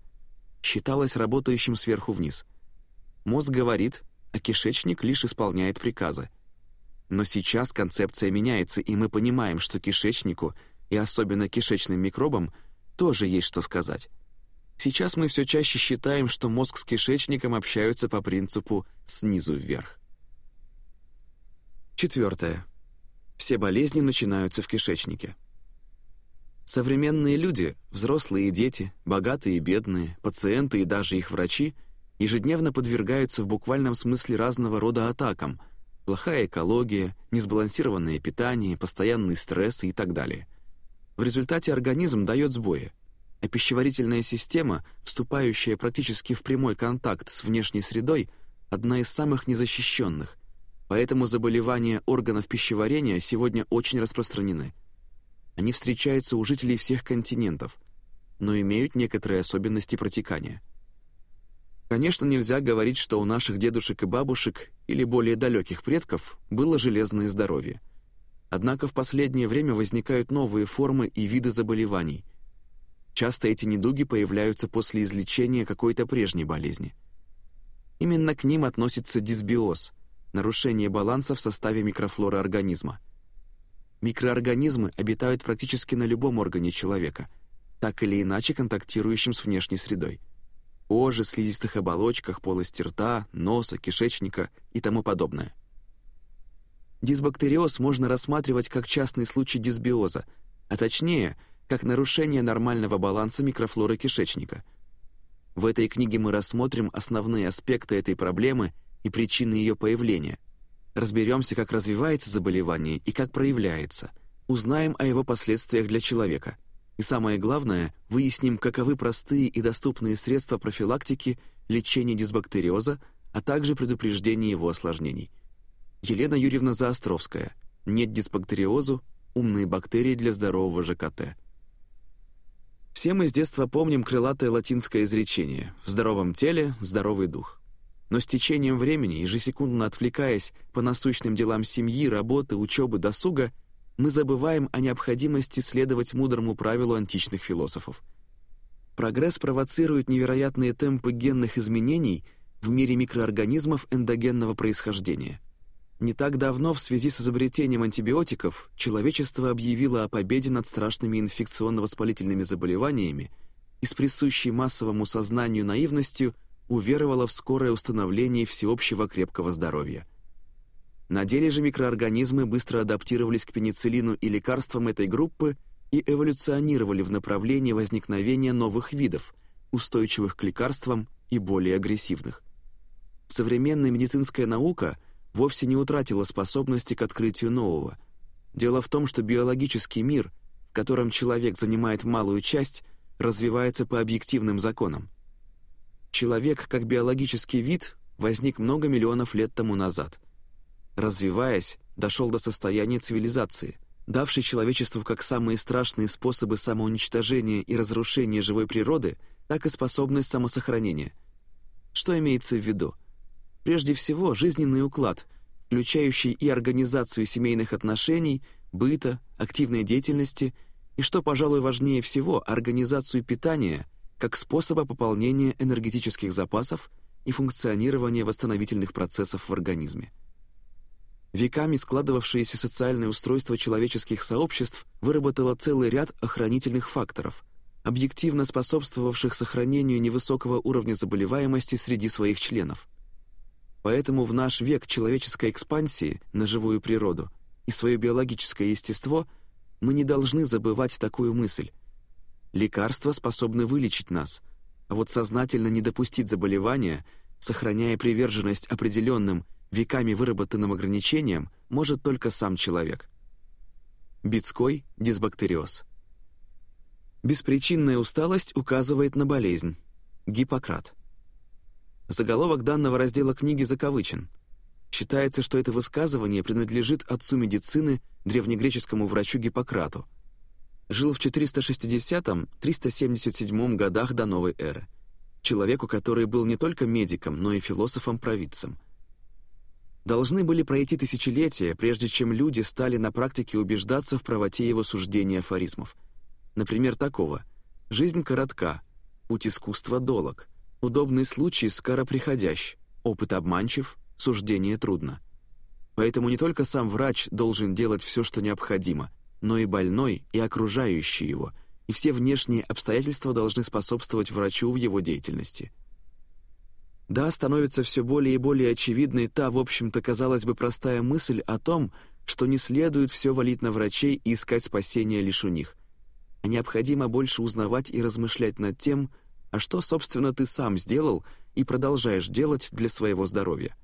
считалось работающим сверху вниз. Мозг говорит, а кишечник лишь исполняет приказы. Но сейчас концепция меняется, и мы понимаем, что кишечнику, и особенно кишечным микробам, тоже есть что сказать. Сейчас мы все чаще считаем, что мозг с кишечником общаются по принципу «снизу вверх». Четвертое. Все болезни начинаются в кишечнике. Современные люди, взрослые и дети, богатые и бедные, пациенты и даже их врачи ежедневно подвергаются в буквальном смысле разного рода атакам – плохая экология, несбалансированное питание, постоянный стресс и так далее. В результате организм дает сбои – а пищеварительная система, вступающая практически в прямой контакт с внешней средой, одна из самых незащищенных, поэтому заболевания органов пищеварения сегодня очень распространены. Они встречаются у жителей всех континентов, но имеют некоторые особенности протекания. Конечно, нельзя говорить, что у наших дедушек и бабушек или более далеких предков было железное здоровье. Однако в последнее время возникают новые формы и виды заболеваний – Часто эти недуги появляются после излечения какой-то прежней болезни. Именно к ним относится дисбиоз – нарушение баланса в составе микрофлоры организма. Микроорганизмы обитают практически на любом органе человека, так или иначе контактирующим с внешней средой – коже, слизистых оболочках, полости рта, носа, кишечника и тому подобное. Дисбактериоз можно рассматривать как частный случай дисбиоза, а точнее – как нарушение нормального баланса микрофлоры кишечника. В этой книге мы рассмотрим основные аспекты этой проблемы и причины ее появления. Разберемся, как развивается заболевание и как проявляется. Узнаем о его последствиях для человека. И самое главное, выясним, каковы простые и доступные средства профилактики, лечения дисбактериоза, а также предупреждения его осложнений. Елена Юрьевна Заостровская. Нет дисбактериозу. Умные бактерии для здорового ЖКТ. Все мы с детства помним крылатое латинское изречение «в здоровом теле – здоровый дух». Но с течением времени, ежесекундно отвлекаясь по насущным делам семьи, работы, учебы, досуга, мы забываем о необходимости следовать мудрому правилу античных философов. Прогресс провоцирует невероятные темпы генных изменений в мире микроорганизмов эндогенного происхождения. Не так давно в связи с изобретением антибиотиков человечество объявило о победе над страшными инфекционно-воспалительными заболеваниями и с присущей массовому сознанию наивностью уверовало в скорое установление всеобщего крепкого здоровья. На деле же микроорганизмы быстро адаптировались к пенициллину и лекарствам этой группы и эволюционировали в направлении возникновения новых видов, устойчивых к лекарствам и более агрессивных. Современная медицинская наука – вовсе не утратила способности к открытию нового. Дело в том, что биологический мир, в котором человек занимает малую часть, развивается по объективным законам. Человек, как биологический вид, возник много миллионов лет тому назад. Развиваясь, дошел до состояния цивилизации, давшей человечеству как самые страшные способы самоуничтожения и разрушения живой природы, так и способность самосохранения. Что имеется в виду? Прежде всего, жизненный уклад, включающий и организацию семейных отношений, быта, активной деятельности и, что, пожалуй, важнее всего, организацию питания как способа пополнения энергетических запасов и функционирования восстановительных процессов в организме. Веками складывавшееся социальное устройство человеческих сообществ выработало целый ряд охранительных факторов, объективно способствовавших сохранению невысокого уровня заболеваемости среди своих членов – Поэтому в наш век человеческой экспансии на живую природу и свое биологическое естество мы не должны забывать такую мысль. Лекарства способны вылечить нас, а вот сознательно не допустить заболевания, сохраняя приверженность определенным, веками выработанным ограничениям, может только сам человек. Бицкой дисбактериоз. Беспричинная усталость указывает на болезнь. Гиппократ. Заголовок данного раздела книги закавычен. Считается, что это высказывание принадлежит отцу медицины, древнегреческому врачу Гиппократу. Жил в 460-377 годах до новой эры. Человеку, который был не только медиком, но и философом-провидцем. Должны были пройти тысячелетия, прежде чем люди стали на практике убеждаться в правоте его суждений афоризмов. Например, такого «Жизнь коротка, путь искусства долог», Удобный случай скороприходящ, опыт обманчив, суждение трудно. Поэтому не только сам врач должен делать все, что необходимо, но и больной, и окружающие его, и все внешние обстоятельства должны способствовать врачу в его деятельности. Да, становится все более и более очевидной та, в общем-то, казалось бы, простая мысль о том, что не следует все валить на врачей и искать спасения лишь у них, а необходимо больше узнавать и размышлять над тем, а что, собственно, ты сам сделал и продолжаешь делать для своего здоровья.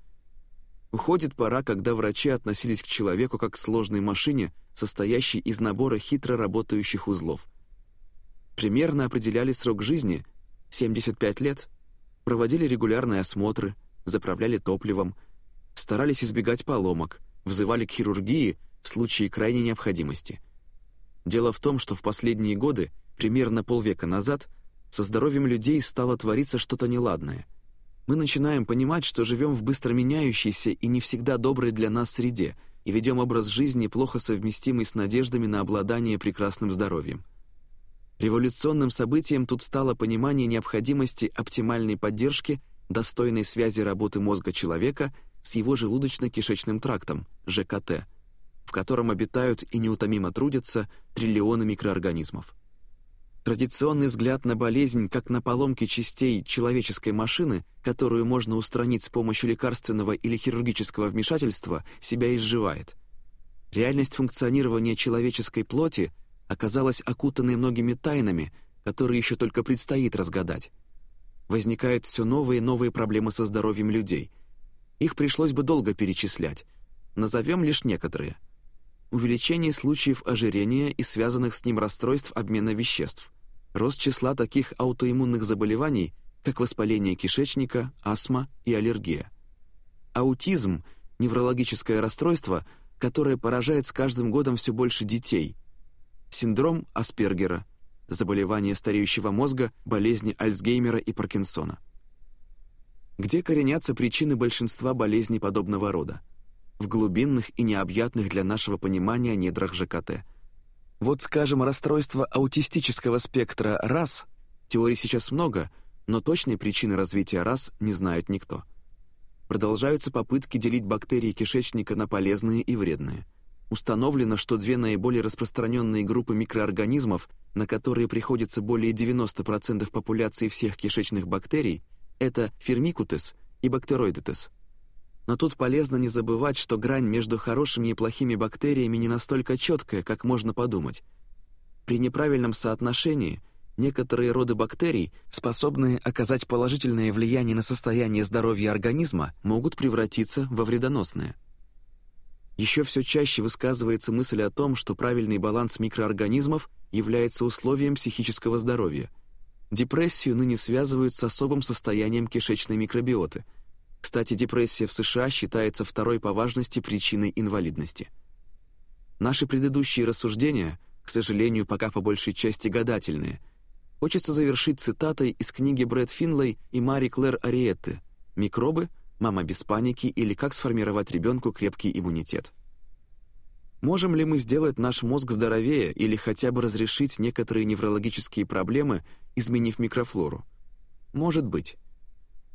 Уходит пора, когда врачи относились к человеку как к сложной машине, состоящей из набора хитро работающих узлов. Примерно определяли срок жизни — 75 лет, проводили регулярные осмотры, заправляли топливом, старались избегать поломок, взывали к хирургии в случае крайней необходимости. Дело в том, что в последние годы, примерно полвека назад — со здоровьем людей стало твориться что-то неладное. Мы начинаем понимать, что живем в быстро меняющейся и не всегда доброй для нас среде и ведем образ жизни, плохо совместимый с надеждами на обладание прекрасным здоровьем. Революционным событием тут стало понимание необходимости оптимальной поддержки достойной связи работы мозга человека с его желудочно-кишечным трактом, ЖКТ, в котором обитают и неутомимо трудятся триллионы микроорганизмов. Традиционный взгляд на болезнь как на поломки частей человеческой машины, которую можно устранить с помощью лекарственного или хирургического вмешательства, себя изживает. Реальность функционирования человеческой плоти оказалась окутанной многими тайнами, которые еще только предстоит разгадать. Возникают все новые и новые проблемы со здоровьем людей. Их пришлось бы долго перечислять. Назовем лишь некоторые – увеличение случаев ожирения и связанных с ним расстройств обмена веществ, рост числа таких аутоиммунных заболеваний, как воспаление кишечника, астма и аллергия. Аутизм – неврологическое расстройство, которое поражает с каждым годом все больше детей. Синдром Аспергера – заболевание стареющего мозга, болезни Альцгеймера и Паркинсона. Где коренятся причины большинства болезней подобного рода? В глубинных и необъятных для нашего понимания недрах ЖКТ. Вот, скажем, расстройство аутистического спектра РАС, теорий сейчас много, но точной причины развития РАС не знает никто. Продолжаются попытки делить бактерии кишечника на полезные и вредные. Установлено, что две наиболее распространенные группы микроорганизмов, на которые приходится более 90% популяции всех кишечных бактерий, это фермикутес и бактероидетес. Но тут полезно не забывать, что грань между хорошими и плохими бактериями не настолько четкая, как можно подумать. При неправильном соотношении некоторые роды бактерий, способные оказать положительное влияние на состояние здоровья организма, могут превратиться во вредоносные. Еще все чаще высказывается мысль о том, что правильный баланс микроорганизмов является условием психического здоровья. Депрессию ныне связывают с особым состоянием кишечной микробиоты. Кстати, депрессия в США считается второй по важности причиной инвалидности. Наши предыдущие рассуждения, к сожалению, пока по большей части гадательные, хочется завершить цитатой из книги Брэд Финлей и Мари Клэр Ариетты «Микробы – «Мама без паники» или «Как сформировать ребенку крепкий иммунитет». Можем ли мы сделать наш мозг здоровее или хотя бы разрешить некоторые неврологические проблемы, изменив микрофлору? Может быть.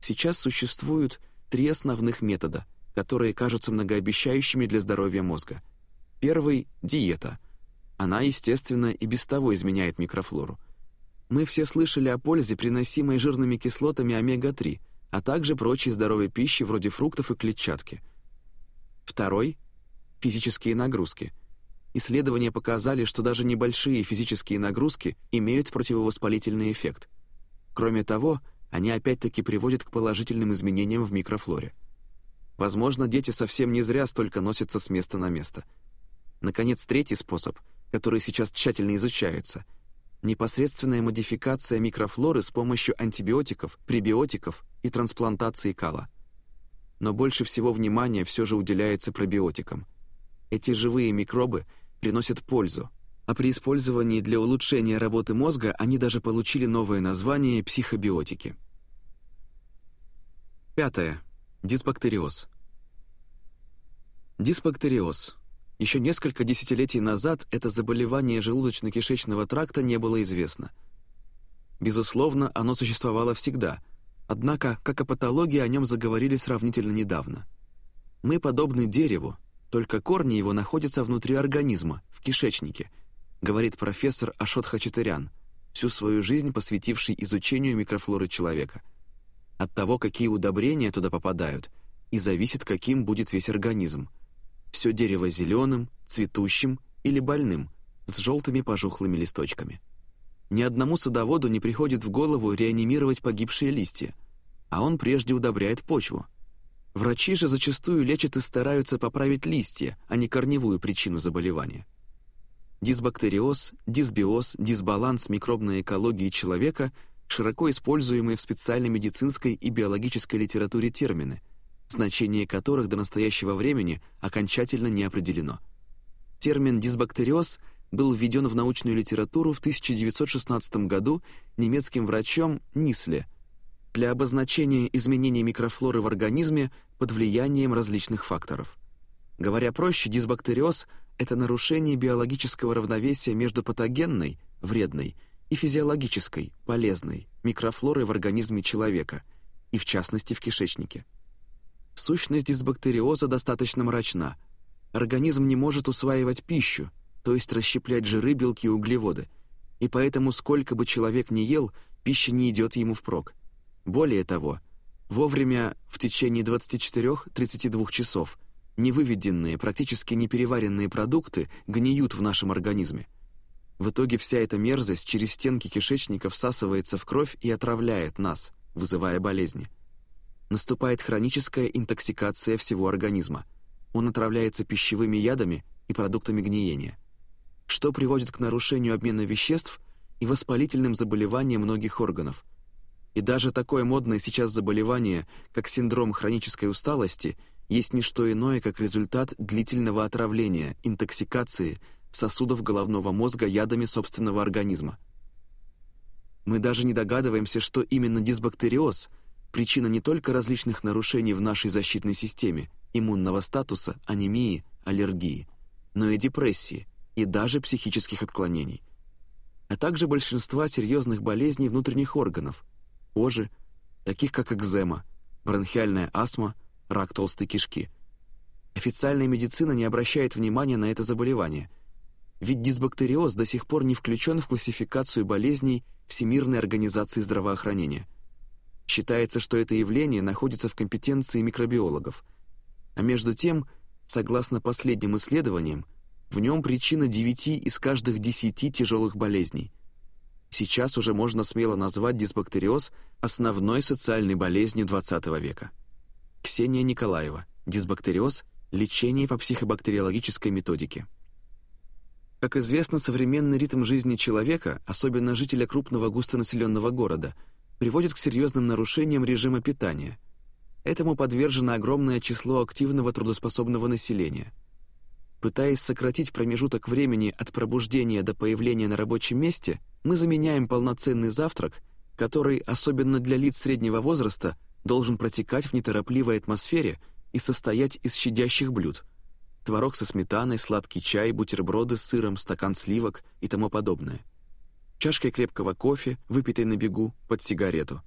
Сейчас существуют три основных метода, которые кажутся многообещающими для здоровья мозга. Первый — диета. Она, естественно, и без того изменяет микрофлору. Мы все слышали о пользе, приносимой жирными кислотами омега-3 — а также прочей здоровой пищи вроде фруктов и клетчатки. Второй — физические нагрузки. Исследования показали, что даже небольшие физические нагрузки имеют противовоспалительный эффект. Кроме того, они опять-таки приводят к положительным изменениям в микрофлоре. Возможно, дети совсем не зря столько носятся с места на место. Наконец, третий способ, который сейчас тщательно изучается — непосредственная модификация микрофлоры с помощью антибиотиков, пребиотиков и трансплантации кала. Но больше всего внимания все же уделяется пробиотикам. Эти живые микробы приносят пользу, а при использовании для улучшения работы мозга они даже получили новое название психобиотики. Пятое. Дисбактериоз. Дисбактериоз. Еще несколько десятилетий назад это заболевание желудочно-кишечного тракта не было известно. Безусловно, оно существовало всегда – Однако, как о патологии, о нем заговорили сравнительно недавно. Мы подобны дереву, только корни его находятся внутри организма, в кишечнике, говорит профессор Ашот Хачатырян, всю свою жизнь посвятивший изучению микрофлоры человека. От того, какие удобрения туда попадают, и зависит, каким будет весь организм. Все дерево зеленым, цветущим или больным, с желтыми пожухлыми листочками. Ни одному садоводу не приходит в голову реанимировать погибшие листья, а он прежде удобряет почву. Врачи же зачастую лечат и стараются поправить листья, а не корневую причину заболевания. Дисбактериоз, дисбиоз, дисбаланс микробной экологии человека – широко используемые в специальной медицинской и биологической литературе термины, значение которых до настоящего времени окончательно не определено. Термин «дисбактериоз» был введен в научную литературу в 1916 году немецким врачом Нисле для обозначения изменений микрофлоры в организме под влиянием различных факторов. Говоря проще, дисбактериоз — это нарушение биологического равновесия между патогенной, вредной, и физиологической, полезной, микрофлорой в организме человека, и в частности в кишечнике. Сущность дисбактериоза достаточно мрачна. Организм не может усваивать пищу, то есть расщеплять жиры, белки и углеводы. И поэтому сколько бы человек ни ел, пища не идет ему впрок. Более того, вовремя в течение 24-32 часов невыведенные, практически непереваренные продукты гниют в нашем организме. В итоге вся эта мерзость через стенки кишечника всасывается в кровь и отравляет нас, вызывая болезни. Наступает хроническая интоксикация всего организма. Он отравляется пищевыми ядами и продуктами гниения что приводит к нарушению обмена веществ и воспалительным заболеваниям многих органов. И даже такое модное сейчас заболевание, как синдром хронической усталости, есть не что иное, как результат длительного отравления, интоксикации сосудов головного мозга ядами собственного организма. Мы даже не догадываемся, что именно дисбактериоз причина не только различных нарушений в нашей защитной системе, иммунного статуса, анемии, аллергии, но и депрессии, и даже психических отклонений, а также большинства серьезных болезней внутренних органов, кожи, таких как экзема, бронхиальная астма, рак толстой кишки. Официальная медицина не обращает внимания на это заболевание, ведь дисбактериоз до сих пор не включен в классификацию болезней Всемирной организации здравоохранения. Считается, что это явление находится в компетенции микробиологов. А между тем, согласно последним исследованиям, в нем причина 9 из каждых 10 тяжелых болезней. Сейчас уже можно смело назвать дисбактериоз основной социальной болезнью XX века. Ксения Николаева. Дисбактериоз. Лечение по психобактериологической методике. Как известно, современный ритм жизни человека, особенно жителя крупного густонаселенного города, приводит к серьезным нарушениям режима питания. Этому подвержено огромное число активного трудоспособного населения – Пытаясь сократить промежуток времени от пробуждения до появления на рабочем месте, мы заменяем полноценный завтрак, который, особенно для лиц среднего возраста, должен протекать в неторопливой атмосфере и состоять из щадящих блюд. Творог со сметаной, сладкий чай, бутерброды с сыром, стакан сливок и тому подобное. Чашкой крепкого кофе, выпитой на бегу, под сигарету.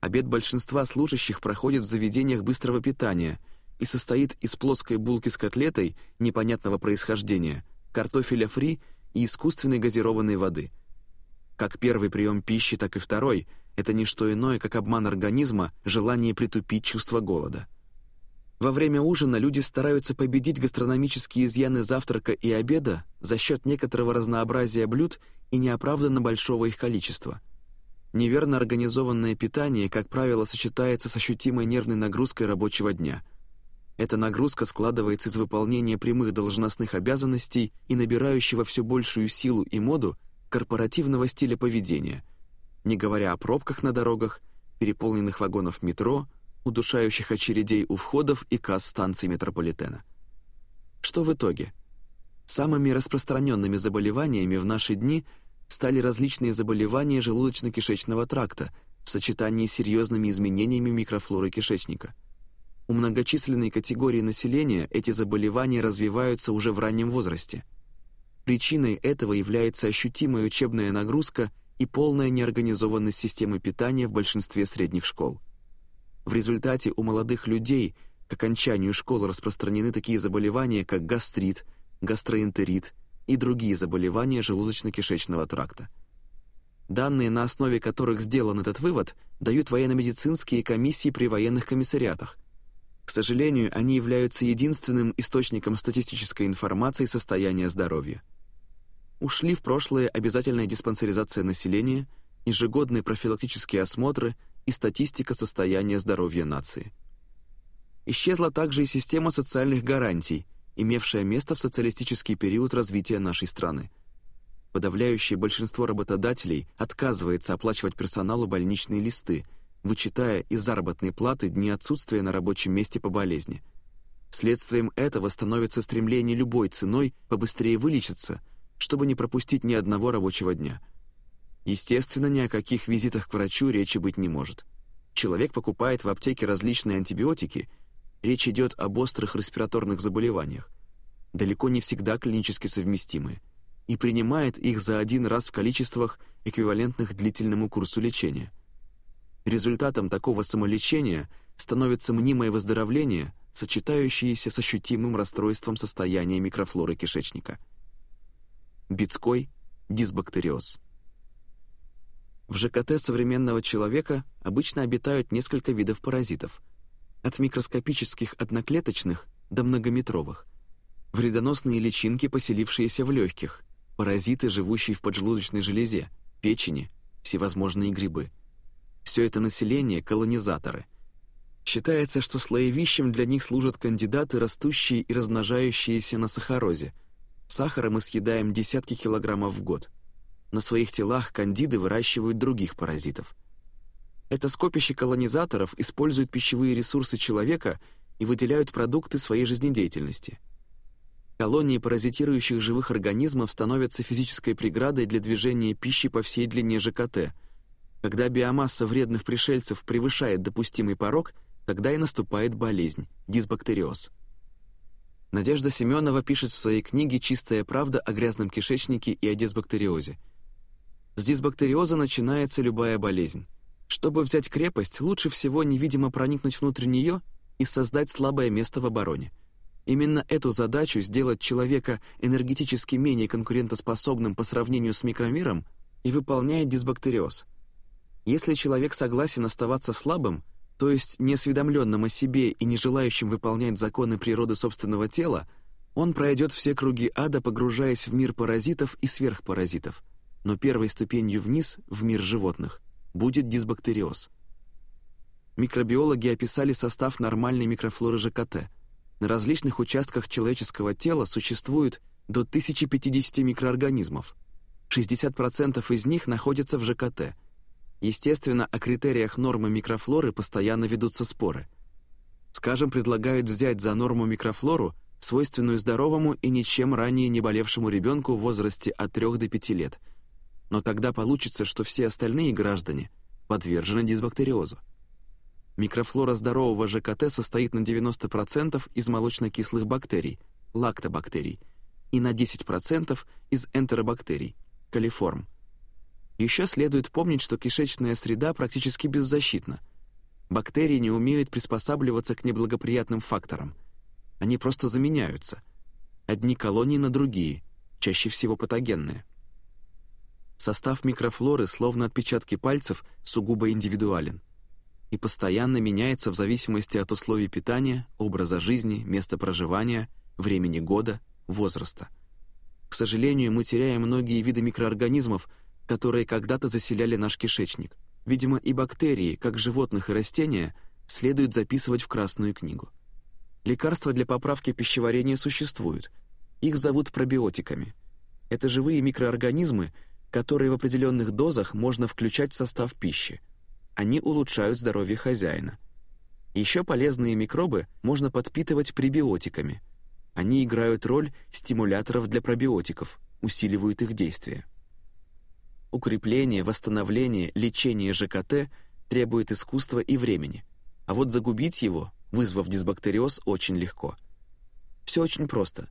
Обед большинства служащих проходит в заведениях быстрого питания – и состоит из плоской булки с котлетой непонятного происхождения, картофеля фри и искусственной газированной воды. Как первый прием пищи, так и второй — это не что иное, как обман организма, желание притупить чувство голода. Во время ужина люди стараются победить гастрономические изъяны завтрака и обеда за счет некоторого разнообразия блюд и неоправданно большого их количества. Неверно организованное питание, как правило, сочетается с ощутимой нервной нагрузкой рабочего дня — эта нагрузка складывается из выполнения прямых должностных обязанностей и набирающего все большую силу и моду корпоративного стиля поведения, не говоря о пробках на дорогах, переполненных вагонов метро, удушающих очередей у входов и касс станций метрополитена. Что в итоге? Самыми распространенными заболеваниями в наши дни стали различные заболевания желудочно-кишечного тракта в сочетании с серьезными изменениями микрофлоры кишечника – у многочисленной категории населения эти заболевания развиваются уже в раннем возрасте. Причиной этого является ощутимая учебная нагрузка и полная неорганизованность системы питания в большинстве средних школ. В результате у молодых людей к окончанию школы распространены такие заболевания, как гастрит, гастроэнтерит и другие заболевания желудочно-кишечного тракта. Данные, на основе которых сделан этот вывод, дают военно-медицинские комиссии при военных комиссариатах – к сожалению, они являются единственным источником статистической информации состояния здоровья. Ушли в прошлое обязательная диспансеризация населения, ежегодные профилактические осмотры и статистика состояния здоровья нации. Исчезла также и система социальных гарантий, имевшая место в социалистический период развития нашей страны. Подавляющее большинство работодателей отказывается оплачивать персоналу больничные листы – вычитая из заработной платы дни отсутствия на рабочем месте по болезни. Следствием этого становится стремление любой ценой побыстрее вылечиться, чтобы не пропустить ни одного рабочего дня. Естественно, ни о каких визитах к врачу речи быть не может. Человек покупает в аптеке различные антибиотики, речь идет об острых респираторных заболеваниях, далеко не всегда клинически совместимые, и принимает их за один раз в количествах, эквивалентных длительному курсу лечения. Результатом такого самолечения становится мнимое выздоровление, сочетающееся с ощутимым расстройством состояния микрофлоры кишечника. Бицкой – дисбактериоз. В ЖКТ современного человека обычно обитают несколько видов паразитов, от микроскопических одноклеточных до многометровых. Вредоносные личинки, поселившиеся в легких, паразиты, живущие в поджелудочной железе, печени, всевозможные грибы – все это население — колонизаторы. Считается, что слоевищем для них служат кандидаты, растущие и размножающиеся на сахарозе. Сахара мы съедаем десятки килограммов в год. На своих телах кандиды выращивают других паразитов. Это скопище колонизаторов используют пищевые ресурсы человека и выделяют продукты своей жизнедеятельности. Колонии паразитирующих живых организмов становятся физической преградой для движения пищи по всей длине ЖКТ — Когда биомасса вредных пришельцев превышает допустимый порог, тогда и наступает болезнь – дисбактериоз. Надежда Семенова пишет в своей книге «Чистая правда о грязном кишечнике и о дисбактериозе». С дисбактериоза начинается любая болезнь. Чтобы взять крепость, лучше всего невидимо проникнуть внутрь нее и создать слабое место в обороне. Именно эту задачу сделать человека энергетически менее конкурентоспособным по сравнению с микромиром и выполняет дисбактериоз – если человек согласен оставаться слабым, то есть неосведомленным о себе и не желающим выполнять законы природы собственного тела, он пройдет все круги ада, погружаясь в мир паразитов и сверхпаразитов. Но первой ступенью вниз, в мир животных, будет дисбактериоз. Микробиологи описали состав нормальной микрофлоры ЖКТ. На различных участках человеческого тела существует до 1050 микроорганизмов. 60% из них находятся в ЖКТ – Естественно, о критериях нормы микрофлоры постоянно ведутся споры. Скажем, предлагают взять за норму микрофлору, свойственную здоровому и ничем ранее не болевшему ребенку в возрасте от 3 до 5 лет. Но тогда получится, что все остальные граждане подвержены дисбактериозу. Микрофлора здорового ЖКТ состоит на 90% из молочнокислых бактерий, лактобактерий, и на 10% из энтеробактерий, колиформ. Еще следует помнить, что кишечная среда практически беззащитна. Бактерии не умеют приспосабливаться к неблагоприятным факторам. Они просто заменяются. Одни колонии на другие, чаще всего патогенные. Состав микрофлоры, словно отпечатки пальцев, сугубо индивидуален и постоянно меняется в зависимости от условий питания, образа жизни, места проживания, времени года, возраста. К сожалению, мы теряем многие виды микроорганизмов, которые когда-то заселяли наш кишечник. Видимо, и бактерии, как животных и растения, следует записывать в Красную книгу. Лекарства для поправки пищеварения существуют. Их зовут пробиотиками. Это живые микроорганизмы, которые в определенных дозах можно включать в состав пищи. Они улучшают здоровье хозяина. Еще полезные микробы можно подпитывать пребиотиками. Они играют роль стимуляторов для пробиотиков, усиливают их действие. Укрепление, восстановление, лечение ЖКТ требует искусства и времени, а вот загубить его, вызвав дисбактериоз, очень легко. Все очень просто.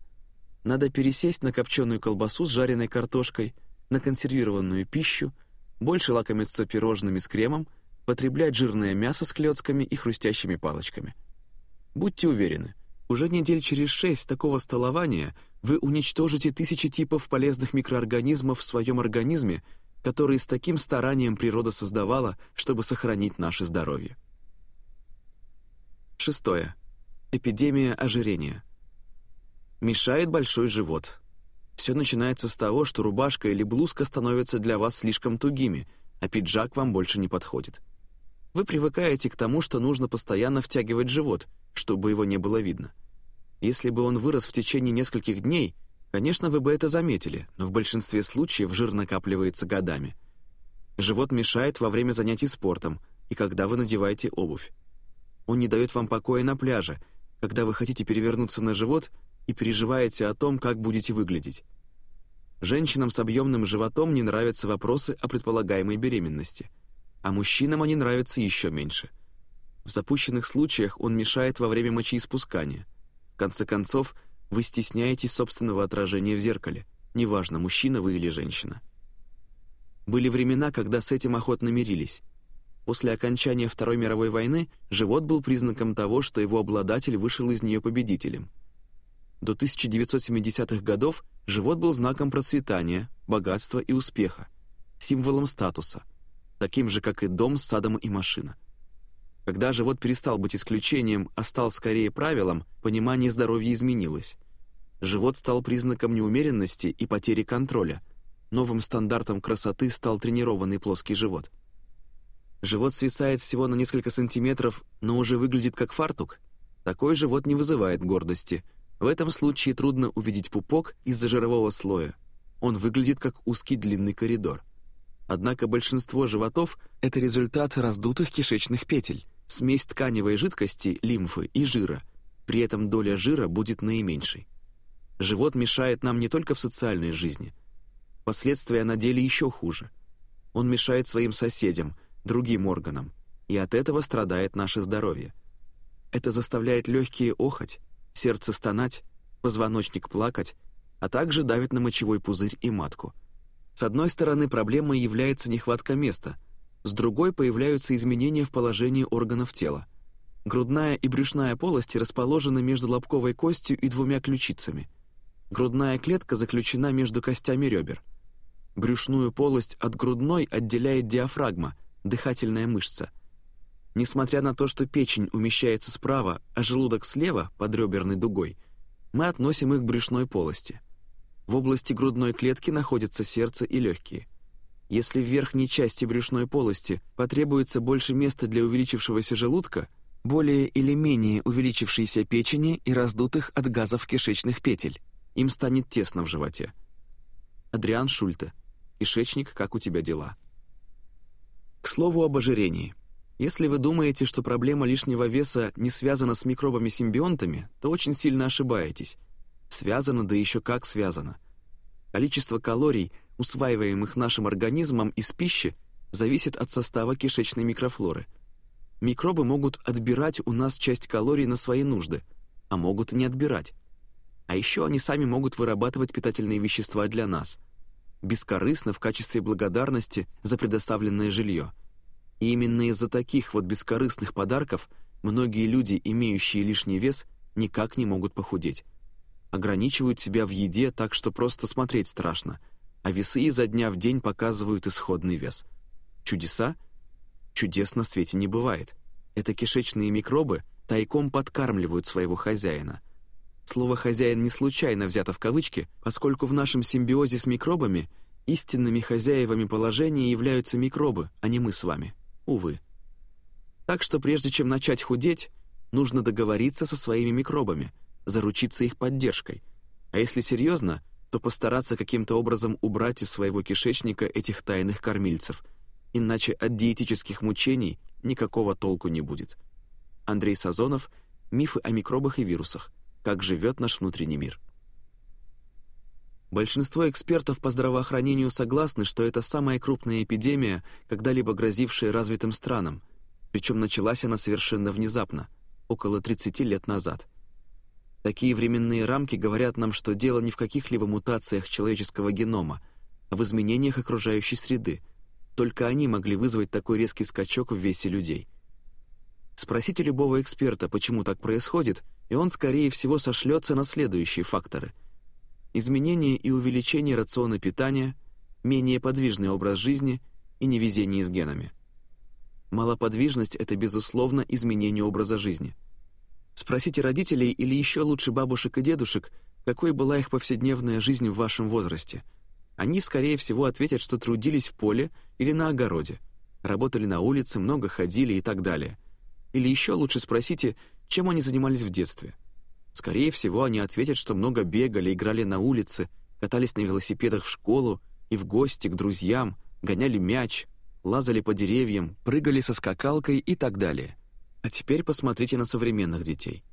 Надо пересесть на копченую колбасу с жареной картошкой, на консервированную пищу, больше лакомиться пирожными с кремом, потреблять жирное мясо с клетками и хрустящими палочками. Будьте уверены, уже недель через шесть такого столования вы уничтожите тысячи типов полезных микроорганизмов в своем организме, которые с таким старанием природа создавала, чтобы сохранить наше здоровье. Шестое. Эпидемия ожирения. Мешает большой живот. Все начинается с того, что рубашка или блузка становятся для вас слишком тугими, а пиджак вам больше не подходит. Вы привыкаете к тому, что нужно постоянно втягивать живот, чтобы его не было видно. Если бы он вырос в течение нескольких дней – Конечно, вы бы это заметили, но в большинстве случаев жир накапливается годами. Живот мешает во время занятий спортом и когда вы надеваете обувь. Он не дает вам покоя на пляже, когда вы хотите перевернуться на живот и переживаете о том, как будете выглядеть. Женщинам с объемным животом не нравятся вопросы о предполагаемой беременности, а мужчинам они нравятся еще меньше. В запущенных случаях он мешает во время мочеиспускания. В конце концов, вы стесняетесь собственного отражения в зеркале, неважно, мужчина вы или женщина. Были времена, когда с этим охотно мирились. После окончания Второй мировой войны живот был признаком того, что его обладатель вышел из нее победителем. До 1970-х годов живот был знаком процветания, богатства и успеха, символом статуса, таким же, как и дом с садом и машина. Когда живот перестал быть исключением, а стал скорее правилом, понимание здоровья изменилось. Живот стал признаком неумеренности и потери контроля. Новым стандартом красоты стал тренированный плоский живот. Живот свисает всего на несколько сантиметров, но уже выглядит как фартук. Такой живот не вызывает гордости. В этом случае трудно увидеть пупок из-за жирового слоя. Он выглядит как узкий длинный коридор. Однако большинство животов — это результат раздутых кишечных петель смесь тканевой жидкости, лимфы и жира. При этом доля жира будет наименьшей. Живот мешает нам не только в социальной жизни. Последствия на деле еще хуже. Он мешает своим соседям, другим органам, и от этого страдает наше здоровье. Это заставляет легкие охоть, сердце стонать, позвоночник плакать, а также давит на мочевой пузырь и матку. С одной стороны, проблемой является нехватка места, с другой появляются изменения в положении органов тела. Грудная и брюшная полости расположены между лобковой костью и двумя ключицами. Грудная клетка заключена между костями ребер. Брюшную полость от грудной отделяет диафрагма, дыхательная мышца. Несмотря на то, что печень умещается справа, а желудок слева, под реберной дугой, мы относим их к брюшной полости. В области грудной клетки находятся сердце и легкие. Если в верхней части брюшной полости потребуется больше места для увеличившегося желудка, более или менее увеличившейся печени и раздутых от газов кишечных петель, им станет тесно в животе. Адриан Шульте. Кишечник, как у тебя дела? К слову об ожирении. Если вы думаете, что проблема лишнего веса не связана с микробами-симбионтами, то очень сильно ошибаетесь. Связано, да еще как связано. Количество калорий, усваиваемых нашим организмом из пищи, зависит от состава кишечной микрофлоры. Микробы могут отбирать у нас часть калорий на свои нужды, а могут не отбирать. А еще они сами могут вырабатывать питательные вещества для нас. Бескорыстно в качестве благодарности за предоставленное жилье. И именно из-за таких вот бескорыстных подарков многие люди, имеющие лишний вес, никак не могут похудеть ограничивают себя в еде так, что просто смотреть страшно, а весы изо дня в день показывают исходный вес. Чудеса? Чудес на свете не бывает. Это кишечные микробы тайком подкармливают своего хозяина. Слово «хозяин» не случайно взято в кавычки, поскольку в нашем симбиозе с микробами истинными хозяевами положения являются микробы, а не мы с вами. Увы. Так что прежде чем начать худеть, нужно договориться со своими микробами — заручиться их поддержкой. А если серьезно, то постараться каким-то образом убрать из своего кишечника этих тайных кормильцев, иначе от диетических мучений никакого толку не будет. Андрей Сазонов «Мифы о микробах и вирусах. Как живет наш внутренний мир». Большинство экспертов по здравоохранению согласны, что это самая крупная эпидемия, когда-либо грозившая развитым странам, причем началась она совершенно внезапно, около 30 лет назад – Такие временные рамки говорят нам, что дело не в каких-либо мутациях человеческого генома, а в изменениях окружающей среды. Только они могли вызвать такой резкий скачок в весе людей. Спросите любого эксперта, почему так происходит, и он, скорее всего, сошлется на следующие факторы. Изменение и увеличение рациона питания, менее подвижный образ жизни и невезение с генами. Малоподвижность — это, безусловно, изменение образа жизни — Спросите родителей или еще лучше бабушек и дедушек, какой была их повседневная жизнь в вашем возрасте. Они, скорее всего, ответят, что трудились в поле или на огороде, работали на улице, много ходили и так далее. Или еще лучше спросите, чем они занимались в детстве. Скорее всего, они ответят, что много бегали, играли на улице, катались на велосипедах в школу и в гости к друзьям, гоняли мяч, лазали по деревьям, прыгали со скакалкой и так далее. А теперь посмотрите на современных детей.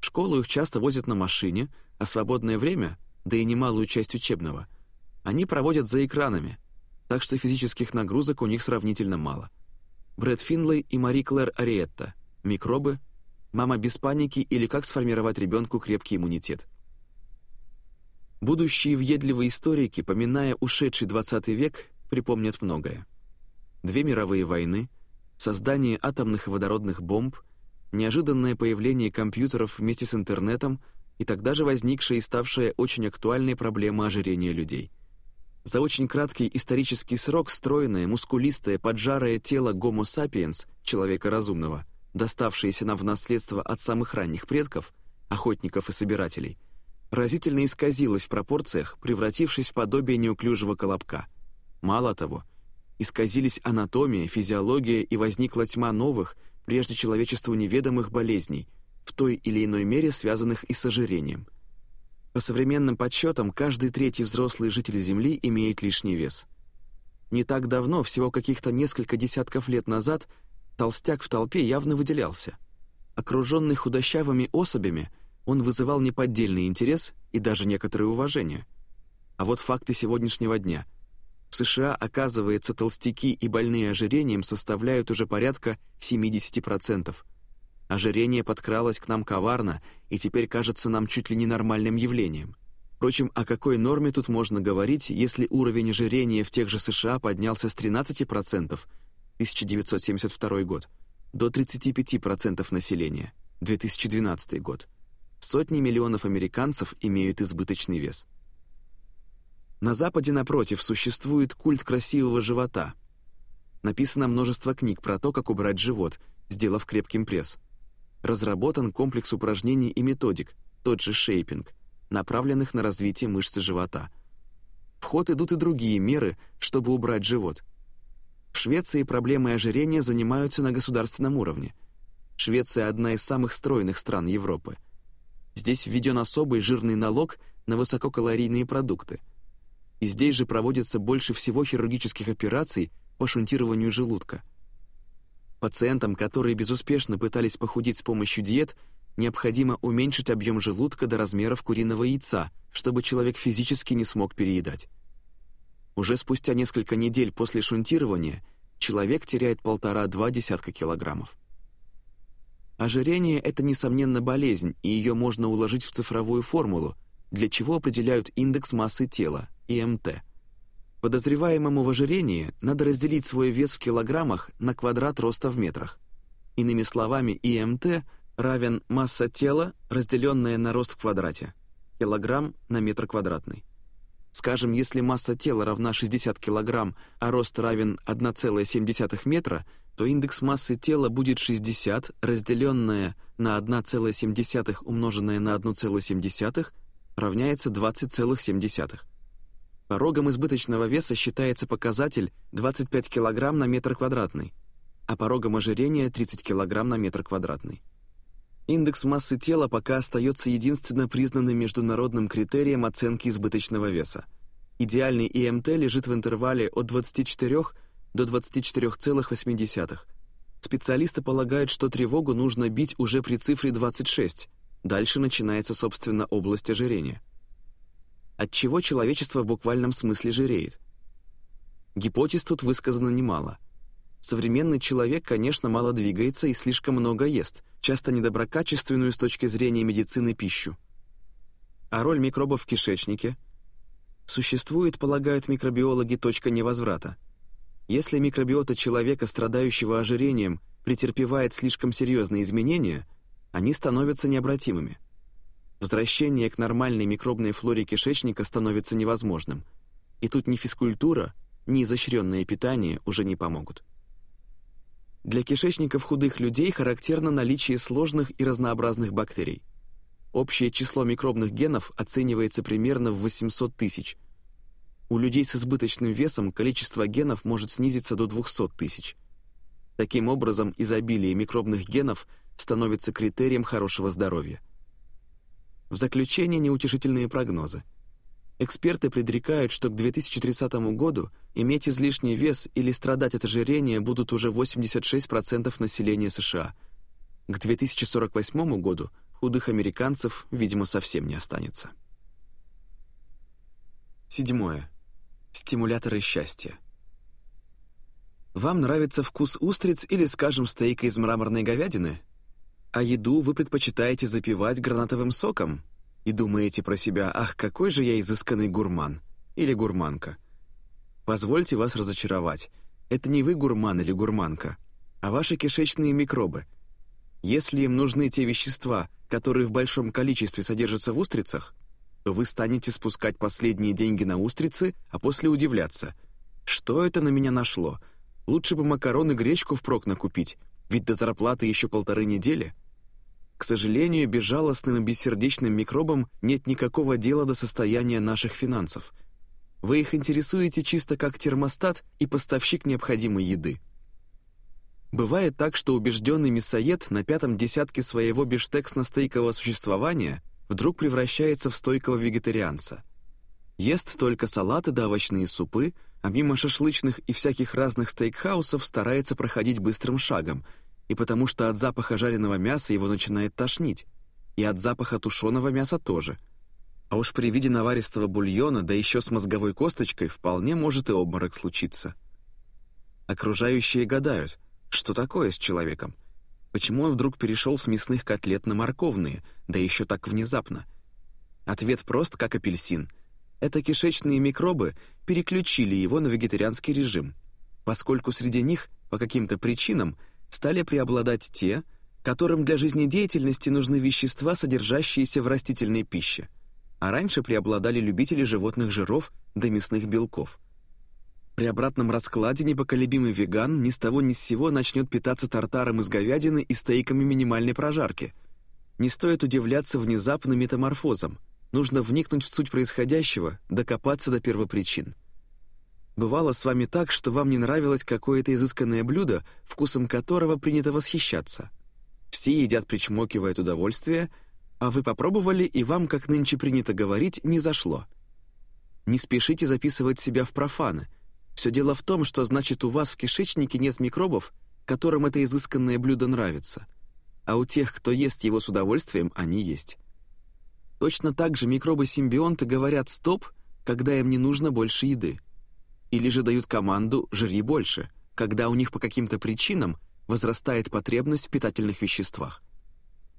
В школу их часто возят на машине, а свободное время, да и немалую часть учебного, они проводят за экранами, так что физических нагрузок у них сравнительно мало. Брэд Финлей и Мари Клэр Ариетта. Микробы, мама без паники или как сформировать ребенку крепкий иммунитет. Будущие въедливые историки, поминая ушедший 20 век, припомнят многое. Две мировые войны — создание атомных и водородных бомб, неожиданное появление компьютеров вместе с интернетом и тогда же возникшая и ставшая очень актуальной проблема ожирения людей. За очень краткий исторический срок стройное, мускулистое, поджарое тело Homo sapiens, человека разумного, доставшееся нам в наследство от самых ранних предков, охотников и собирателей, разительно исказилось в пропорциях, превратившись в подобие неуклюжего колобка. Мало того — исказились анатомия, физиология и возникла тьма новых, прежде человечеству неведомых болезней, в той или иной мере связанных и с ожирением. По современным подсчетам, каждый третий взрослый житель Земли имеет лишний вес. Не так давно, всего каких-то несколько десятков лет назад, толстяк в толпе явно выделялся. Окруженный худощавыми особями, он вызывал неподдельный интерес и даже некоторое уважение. А вот факты сегодняшнего дня — В США, оказывается, толстяки и больные ожирением составляют уже порядка 70%. Ожирение подкралось к нам коварно и теперь кажется нам чуть ли не нормальным явлением. Впрочем, о какой норме тут можно говорить, если уровень ожирения в тех же США поднялся с 13% 1972 год до 35% населения 2012 год. Сотни миллионов американцев имеют избыточный вес. На Западе, напротив, существует культ красивого живота. Написано множество книг про то, как убрать живот, сделав крепким пресс. Разработан комплекс упражнений и методик, тот же шейпинг, направленных на развитие мышцы живота. В ход идут и другие меры, чтобы убрать живот. В Швеции проблемой ожирения занимаются на государственном уровне. Швеция – одна из самых стройных стран Европы. Здесь введен особый жирный налог на высококалорийные продукты – и здесь же проводится больше всего хирургических операций по шунтированию желудка. Пациентам, которые безуспешно пытались похудеть с помощью диет, необходимо уменьшить объем желудка до размеров куриного яйца, чтобы человек физически не смог переедать. Уже спустя несколько недель после шунтирования человек теряет полтора-два десятка килограммов. Ожирение – это, несомненно, болезнь, и ее можно уложить в цифровую формулу, для чего определяют индекс массы тела, ИМТ. Подозреваемому в ожирении надо разделить свой вес в килограммах на квадрат роста в метрах. Иными словами, ИМТ равен масса тела, разделенная на рост в квадрате, килограмм на метр квадратный. Скажем, если масса тела равна 60 килограмм, а рост равен 1,7 метра, то индекс массы тела будет 60, разделенное на 1,7 умноженное на 1,7 равняется 20,7. Порогом избыточного веса считается показатель 25 кг на метр квадратный, а порогом ожирения 30 кг на метр квадратный. Индекс массы тела пока остается единственно признанным международным критерием оценки избыточного веса. Идеальный ИМТ лежит в интервале от 24 до 24,8. Специалисты полагают, что тревогу нужно бить уже при цифре 26. Дальше начинается, собственно, область ожирения от чего человечество в буквальном смысле жиреет. Гипотез тут высказано немало. Современный человек, конечно, мало двигается и слишком много ест, часто недоброкачественную с точки зрения медицины пищу. А роль микробов в кишечнике? Существует, полагают микробиологи, точка невозврата. Если микробиота человека, страдающего ожирением, претерпевает слишком серьезные изменения, они становятся необратимыми возвращение к нормальной микробной флоре кишечника становится невозможным. И тут ни физкультура, ни изощренное питание уже не помогут. Для кишечников худых людей характерно наличие сложных и разнообразных бактерий. Общее число микробных генов оценивается примерно в 800 тысяч. У людей с избыточным весом количество генов может снизиться до 200 тысяч. Таким образом, изобилие микробных генов становится критерием хорошего здоровья. В заключение неутешительные прогнозы. Эксперты предрекают, что к 2030 году иметь излишний вес или страдать от ожирения будут уже 86% населения США. К 2048 году худых американцев, видимо, совсем не останется. Седьмое. Стимуляторы счастья. Вам нравится вкус устриц или, скажем, стейка из мраморной говядины? А еду вы предпочитаете запивать гранатовым соком и думаете про себя «Ах, какой же я изысканный гурман» или гурманка. Позвольте вас разочаровать. Это не вы гурман или гурманка, а ваши кишечные микробы. Если им нужны те вещества, которые в большом количестве содержатся в устрицах, то вы станете спускать последние деньги на устрицы, а после удивляться. Что это на меня нашло? Лучше бы макароны гречку впрок накупить, ведь до зарплаты еще полторы недели. К сожалению, безжалостным и бессердечным микробам нет никакого дела до состояния наших финансов. Вы их интересуете чисто как термостат и поставщик необходимой еды. Бывает так, что убежденный мясоед на пятом десятке своего биштексно-стейкового существования вдруг превращается в стойкого вегетарианца. Ест только салаты да овощные супы, а мимо шашлычных и всяких разных стейкхаусов старается проходить быстрым шагом – и потому что от запаха жареного мяса его начинает тошнить, и от запаха тушеного мяса тоже. А уж при виде наваристого бульона, да еще с мозговой косточкой, вполне может и обморок случиться. Окружающие гадают, что такое с человеком? Почему он вдруг перешел с мясных котлет на морковные, да еще так внезапно? Ответ прост, как апельсин. Это кишечные микробы переключили его на вегетарианский режим, поскольку среди них, по каким-то причинам, стали преобладать те, которым для жизнедеятельности нужны вещества, содержащиеся в растительной пище, а раньше преобладали любители животных жиров да мясных белков. При обратном раскладе непоколебимый веган ни с того ни с сего начнет питаться тартаром из говядины и стейками минимальной прожарки. Не стоит удивляться внезапным метаморфозам. Нужно вникнуть в суть происходящего, докопаться до первопричин. Бывало с вами так, что вам не нравилось какое-то изысканное блюдо, вкусом которого принято восхищаться. Все едят, причмокивая от удовольствия, а вы попробовали, и вам, как нынче принято говорить, не зашло. Не спешите записывать себя в профаны — все дело в том, что значит у вас в кишечнике нет микробов, которым это изысканное блюдо нравится. А у тех, кто ест его с удовольствием, они есть. Точно так же микробы-симбионты говорят «стоп», когда им не нужно больше еды. Или же дают команду «жри больше», когда у них по каким-то причинам возрастает потребность в питательных веществах.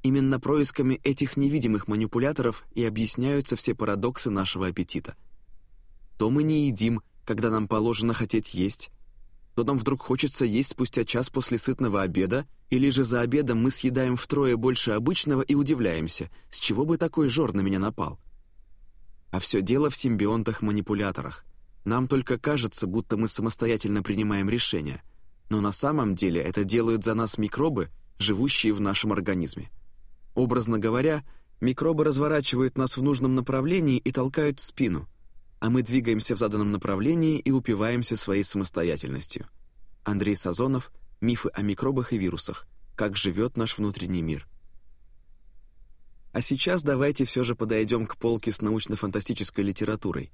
Именно происками этих невидимых манипуляторов и объясняются все парадоксы нашего аппетита. То мы не едим – когда нам положено хотеть есть, то нам вдруг хочется есть спустя час после сытного обеда, или же за обедом мы съедаем втрое больше обычного и удивляемся, с чего бы такой жор на меня напал. А все дело в симбионтах-манипуляторах. Нам только кажется, будто мы самостоятельно принимаем решения, но на самом деле это делают за нас микробы, живущие в нашем организме. Образно говоря, микробы разворачивают нас в нужном направлении и толкают в спину – а мы двигаемся в заданном направлении и упиваемся своей самостоятельностью. Андрей Сазонов «Мифы о микробах и вирусах. Как живет наш внутренний мир». А сейчас давайте все же подойдем к полке с научно-фантастической литературой.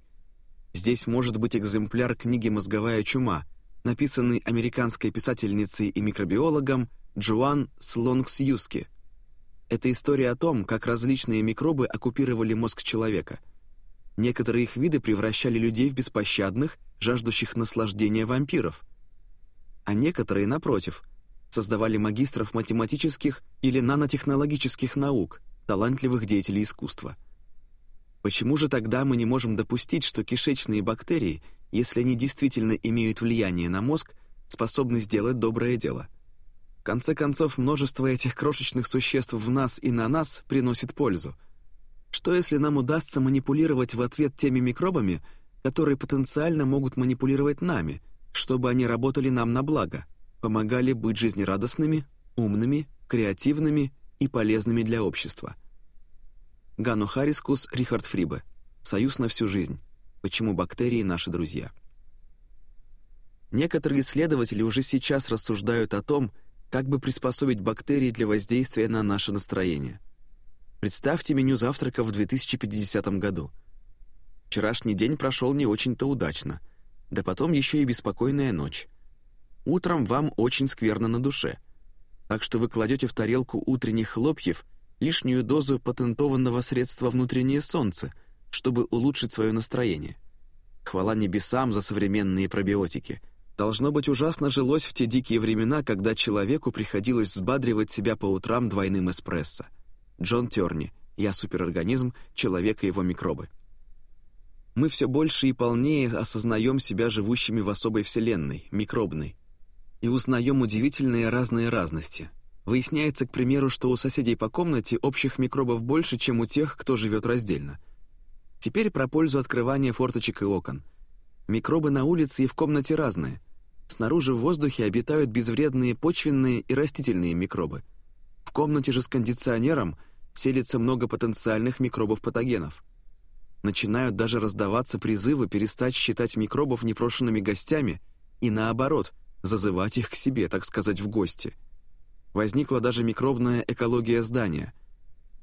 Здесь может быть экземпляр книги «Мозговая чума», написанный американской писательницей и микробиологом Джоан Слонгсьюски. Это история о том, как различные микробы оккупировали мозг человека – Некоторые их виды превращали людей в беспощадных, жаждущих наслаждения вампиров. А некоторые, напротив, создавали магистров математических или нанотехнологических наук, талантливых деятелей искусства. Почему же тогда мы не можем допустить, что кишечные бактерии, если они действительно имеют влияние на мозг, способны сделать доброе дело? В конце концов, множество этих крошечных существ в нас и на нас приносит пользу – что если нам удастся манипулировать в ответ теми микробами, которые потенциально могут манипулировать нами, чтобы они работали нам на благо, помогали быть жизнерадостными, умными, креативными и полезными для общества? Гану Харискус, Рихард Фрибе. «Союз на всю жизнь. Почему бактерии наши друзья?» Некоторые исследователи уже сейчас рассуждают о том, как бы приспособить бактерии для воздействия на наше настроение – Представьте меню завтрака в 2050 году. Вчерашний день прошел не очень-то удачно, да потом еще и беспокойная ночь. Утром вам очень скверно на душе, так что вы кладете в тарелку утренних хлопьев лишнюю дозу патентованного средства «внутреннее солнце», чтобы улучшить свое настроение. Хвала небесам за современные пробиотики. Должно быть ужасно жилось в те дикие времена, когда человеку приходилось взбадривать себя по утрам двойным эспрессо. Джон Терни «Я суперорганизм, человек и его микробы». Мы все больше и полнее осознаем себя живущими в особой вселенной, микробной, и узнаем удивительные разные разности. Выясняется, к примеру, что у соседей по комнате общих микробов больше, чем у тех, кто живет раздельно. Теперь про пользу открывания форточек и окон. Микробы на улице и в комнате разные. Снаружи в воздухе обитают безвредные почвенные и растительные микробы. В комнате же с кондиционером – селится много потенциальных микробов-патогенов. Начинают даже раздаваться призывы перестать считать микробов непрошенными гостями и, наоборот, зазывать их к себе, так сказать, в гости. Возникла даже микробная экология здания.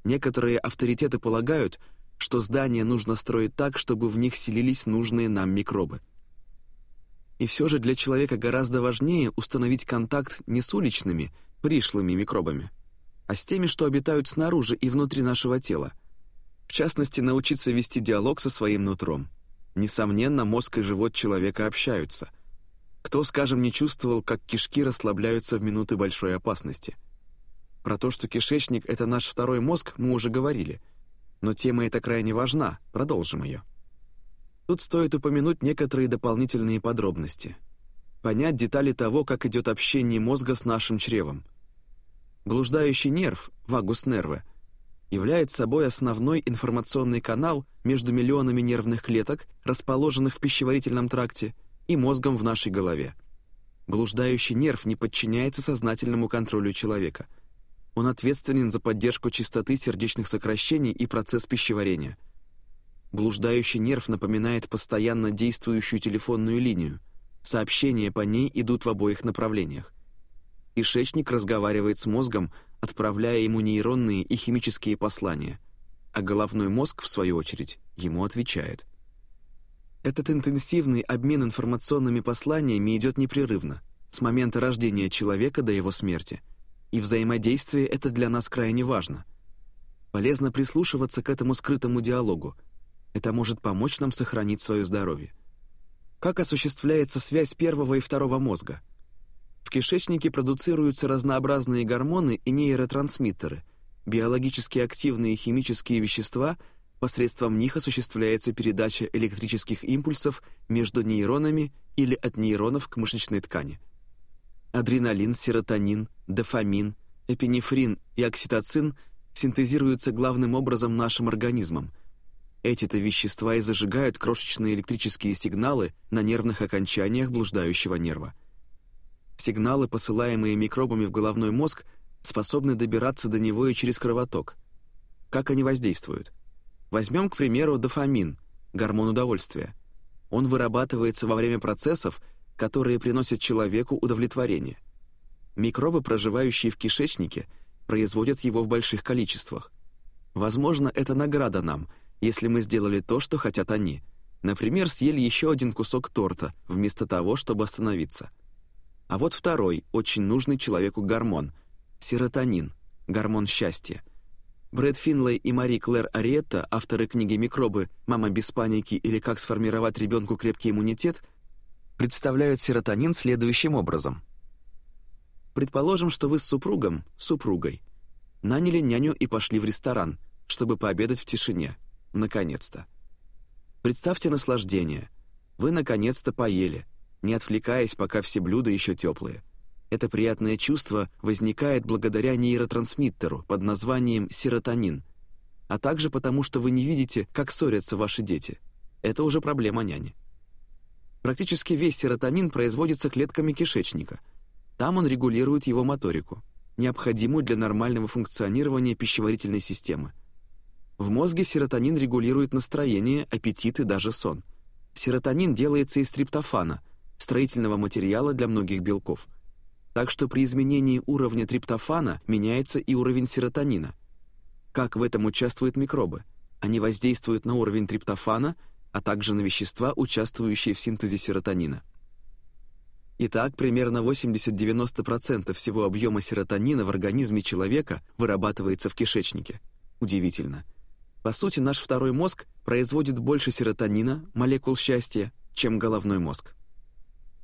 Некоторые авторитеты полагают, что здание нужно строить так, чтобы в них селились нужные нам микробы. И все же для человека гораздо важнее установить контакт не с уличными, пришлыми микробами – а с теми, что обитают снаружи и внутри нашего тела. В частности, научиться вести диалог со своим нутром. Несомненно, мозг и живот человека общаются. Кто, скажем, не чувствовал, как кишки расслабляются в минуты большой опасности? Про то, что кишечник — это наш второй мозг, мы уже говорили. Но тема эта крайне важна, продолжим ее. Тут стоит упомянуть некоторые дополнительные подробности. Понять детали того, как идет общение мозга с нашим чревом. Блуждающий нерв, вагус нервы, является собой основной информационный канал между миллионами нервных клеток, расположенных в пищеварительном тракте, и мозгом в нашей голове. Блуждающий нерв не подчиняется сознательному контролю человека. Он ответственен за поддержку частоты сердечных сокращений и процесс пищеварения. Блуждающий нерв напоминает постоянно действующую телефонную линию. Сообщения по ней идут в обоих направлениях. Кишечник разговаривает с мозгом, отправляя ему нейронные и химические послания, а головной мозг, в свою очередь, ему отвечает. Этот интенсивный обмен информационными посланиями идет непрерывно, с момента рождения человека до его смерти, и взаимодействие это для нас крайне важно. Полезно прислушиваться к этому скрытому диалогу. Это может помочь нам сохранить свое здоровье. Как осуществляется связь первого и второго мозга – в кишечнике продуцируются разнообразные гормоны и нейротрансмиттеры, биологически активные химические вещества, посредством них осуществляется передача электрических импульсов между нейронами или от нейронов к мышечной ткани. Адреналин, серотонин, дофамин, эпинефрин и окситоцин синтезируются главным образом нашим организмом. Эти-то вещества и зажигают крошечные электрические сигналы на нервных окончаниях блуждающего нерва. Сигналы, посылаемые микробами в головной мозг, способны добираться до него и через кровоток. Как они воздействуют? Возьмем, к примеру, дофамин, гормон удовольствия. Он вырабатывается во время процессов, которые приносят человеку удовлетворение. Микробы, проживающие в кишечнике, производят его в больших количествах. Возможно, это награда нам, если мы сделали то, что хотят они. Например, съели еще один кусок торта, вместо того, чтобы остановиться. А вот второй, очень нужный человеку гормон – серотонин, гормон счастья. Брэд Финлей и Мари Клэр Ариетта, авторы книги «Микробы. Мама без паники» или «Как сформировать ребенку крепкий иммунитет», представляют серотонин следующим образом. Предположим, что вы с супругом, супругой, наняли няню и пошли в ресторан, чтобы пообедать в тишине. Наконец-то. Представьте наслаждение. Вы наконец-то поели – не отвлекаясь, пока все блюда еще теплые. Это приятное чувство возникает благодаря нейротрансмиттеру под названием серотонин, а также потому, что вы не видите, как ссорятся ваши дети. Это уже проблема няни. Практически весь серотонин производится клетками кишечника. Там он регулирует его моторику, необходимую для нормального функционирования пищеварительной системы. В мозге серотонин регулирует настроение, аппетит и даже сон. Серотонин делается из триптофана, строительного материала для многих белков. Так что при изменении уровня триптофана меняется и уровень серотонина. Как в этом участвуют микробы? Они воздействуют на уровень триптофана, а также на вещества, участвующие в синтезе серотонина. Итак, примерно 80-90% всего объема серотонина в организме человека вырабатывается в кишечнике. Удивительно. По сути, наш второй мозг производит больше серотонина, молекул счастья, чем головной мозг.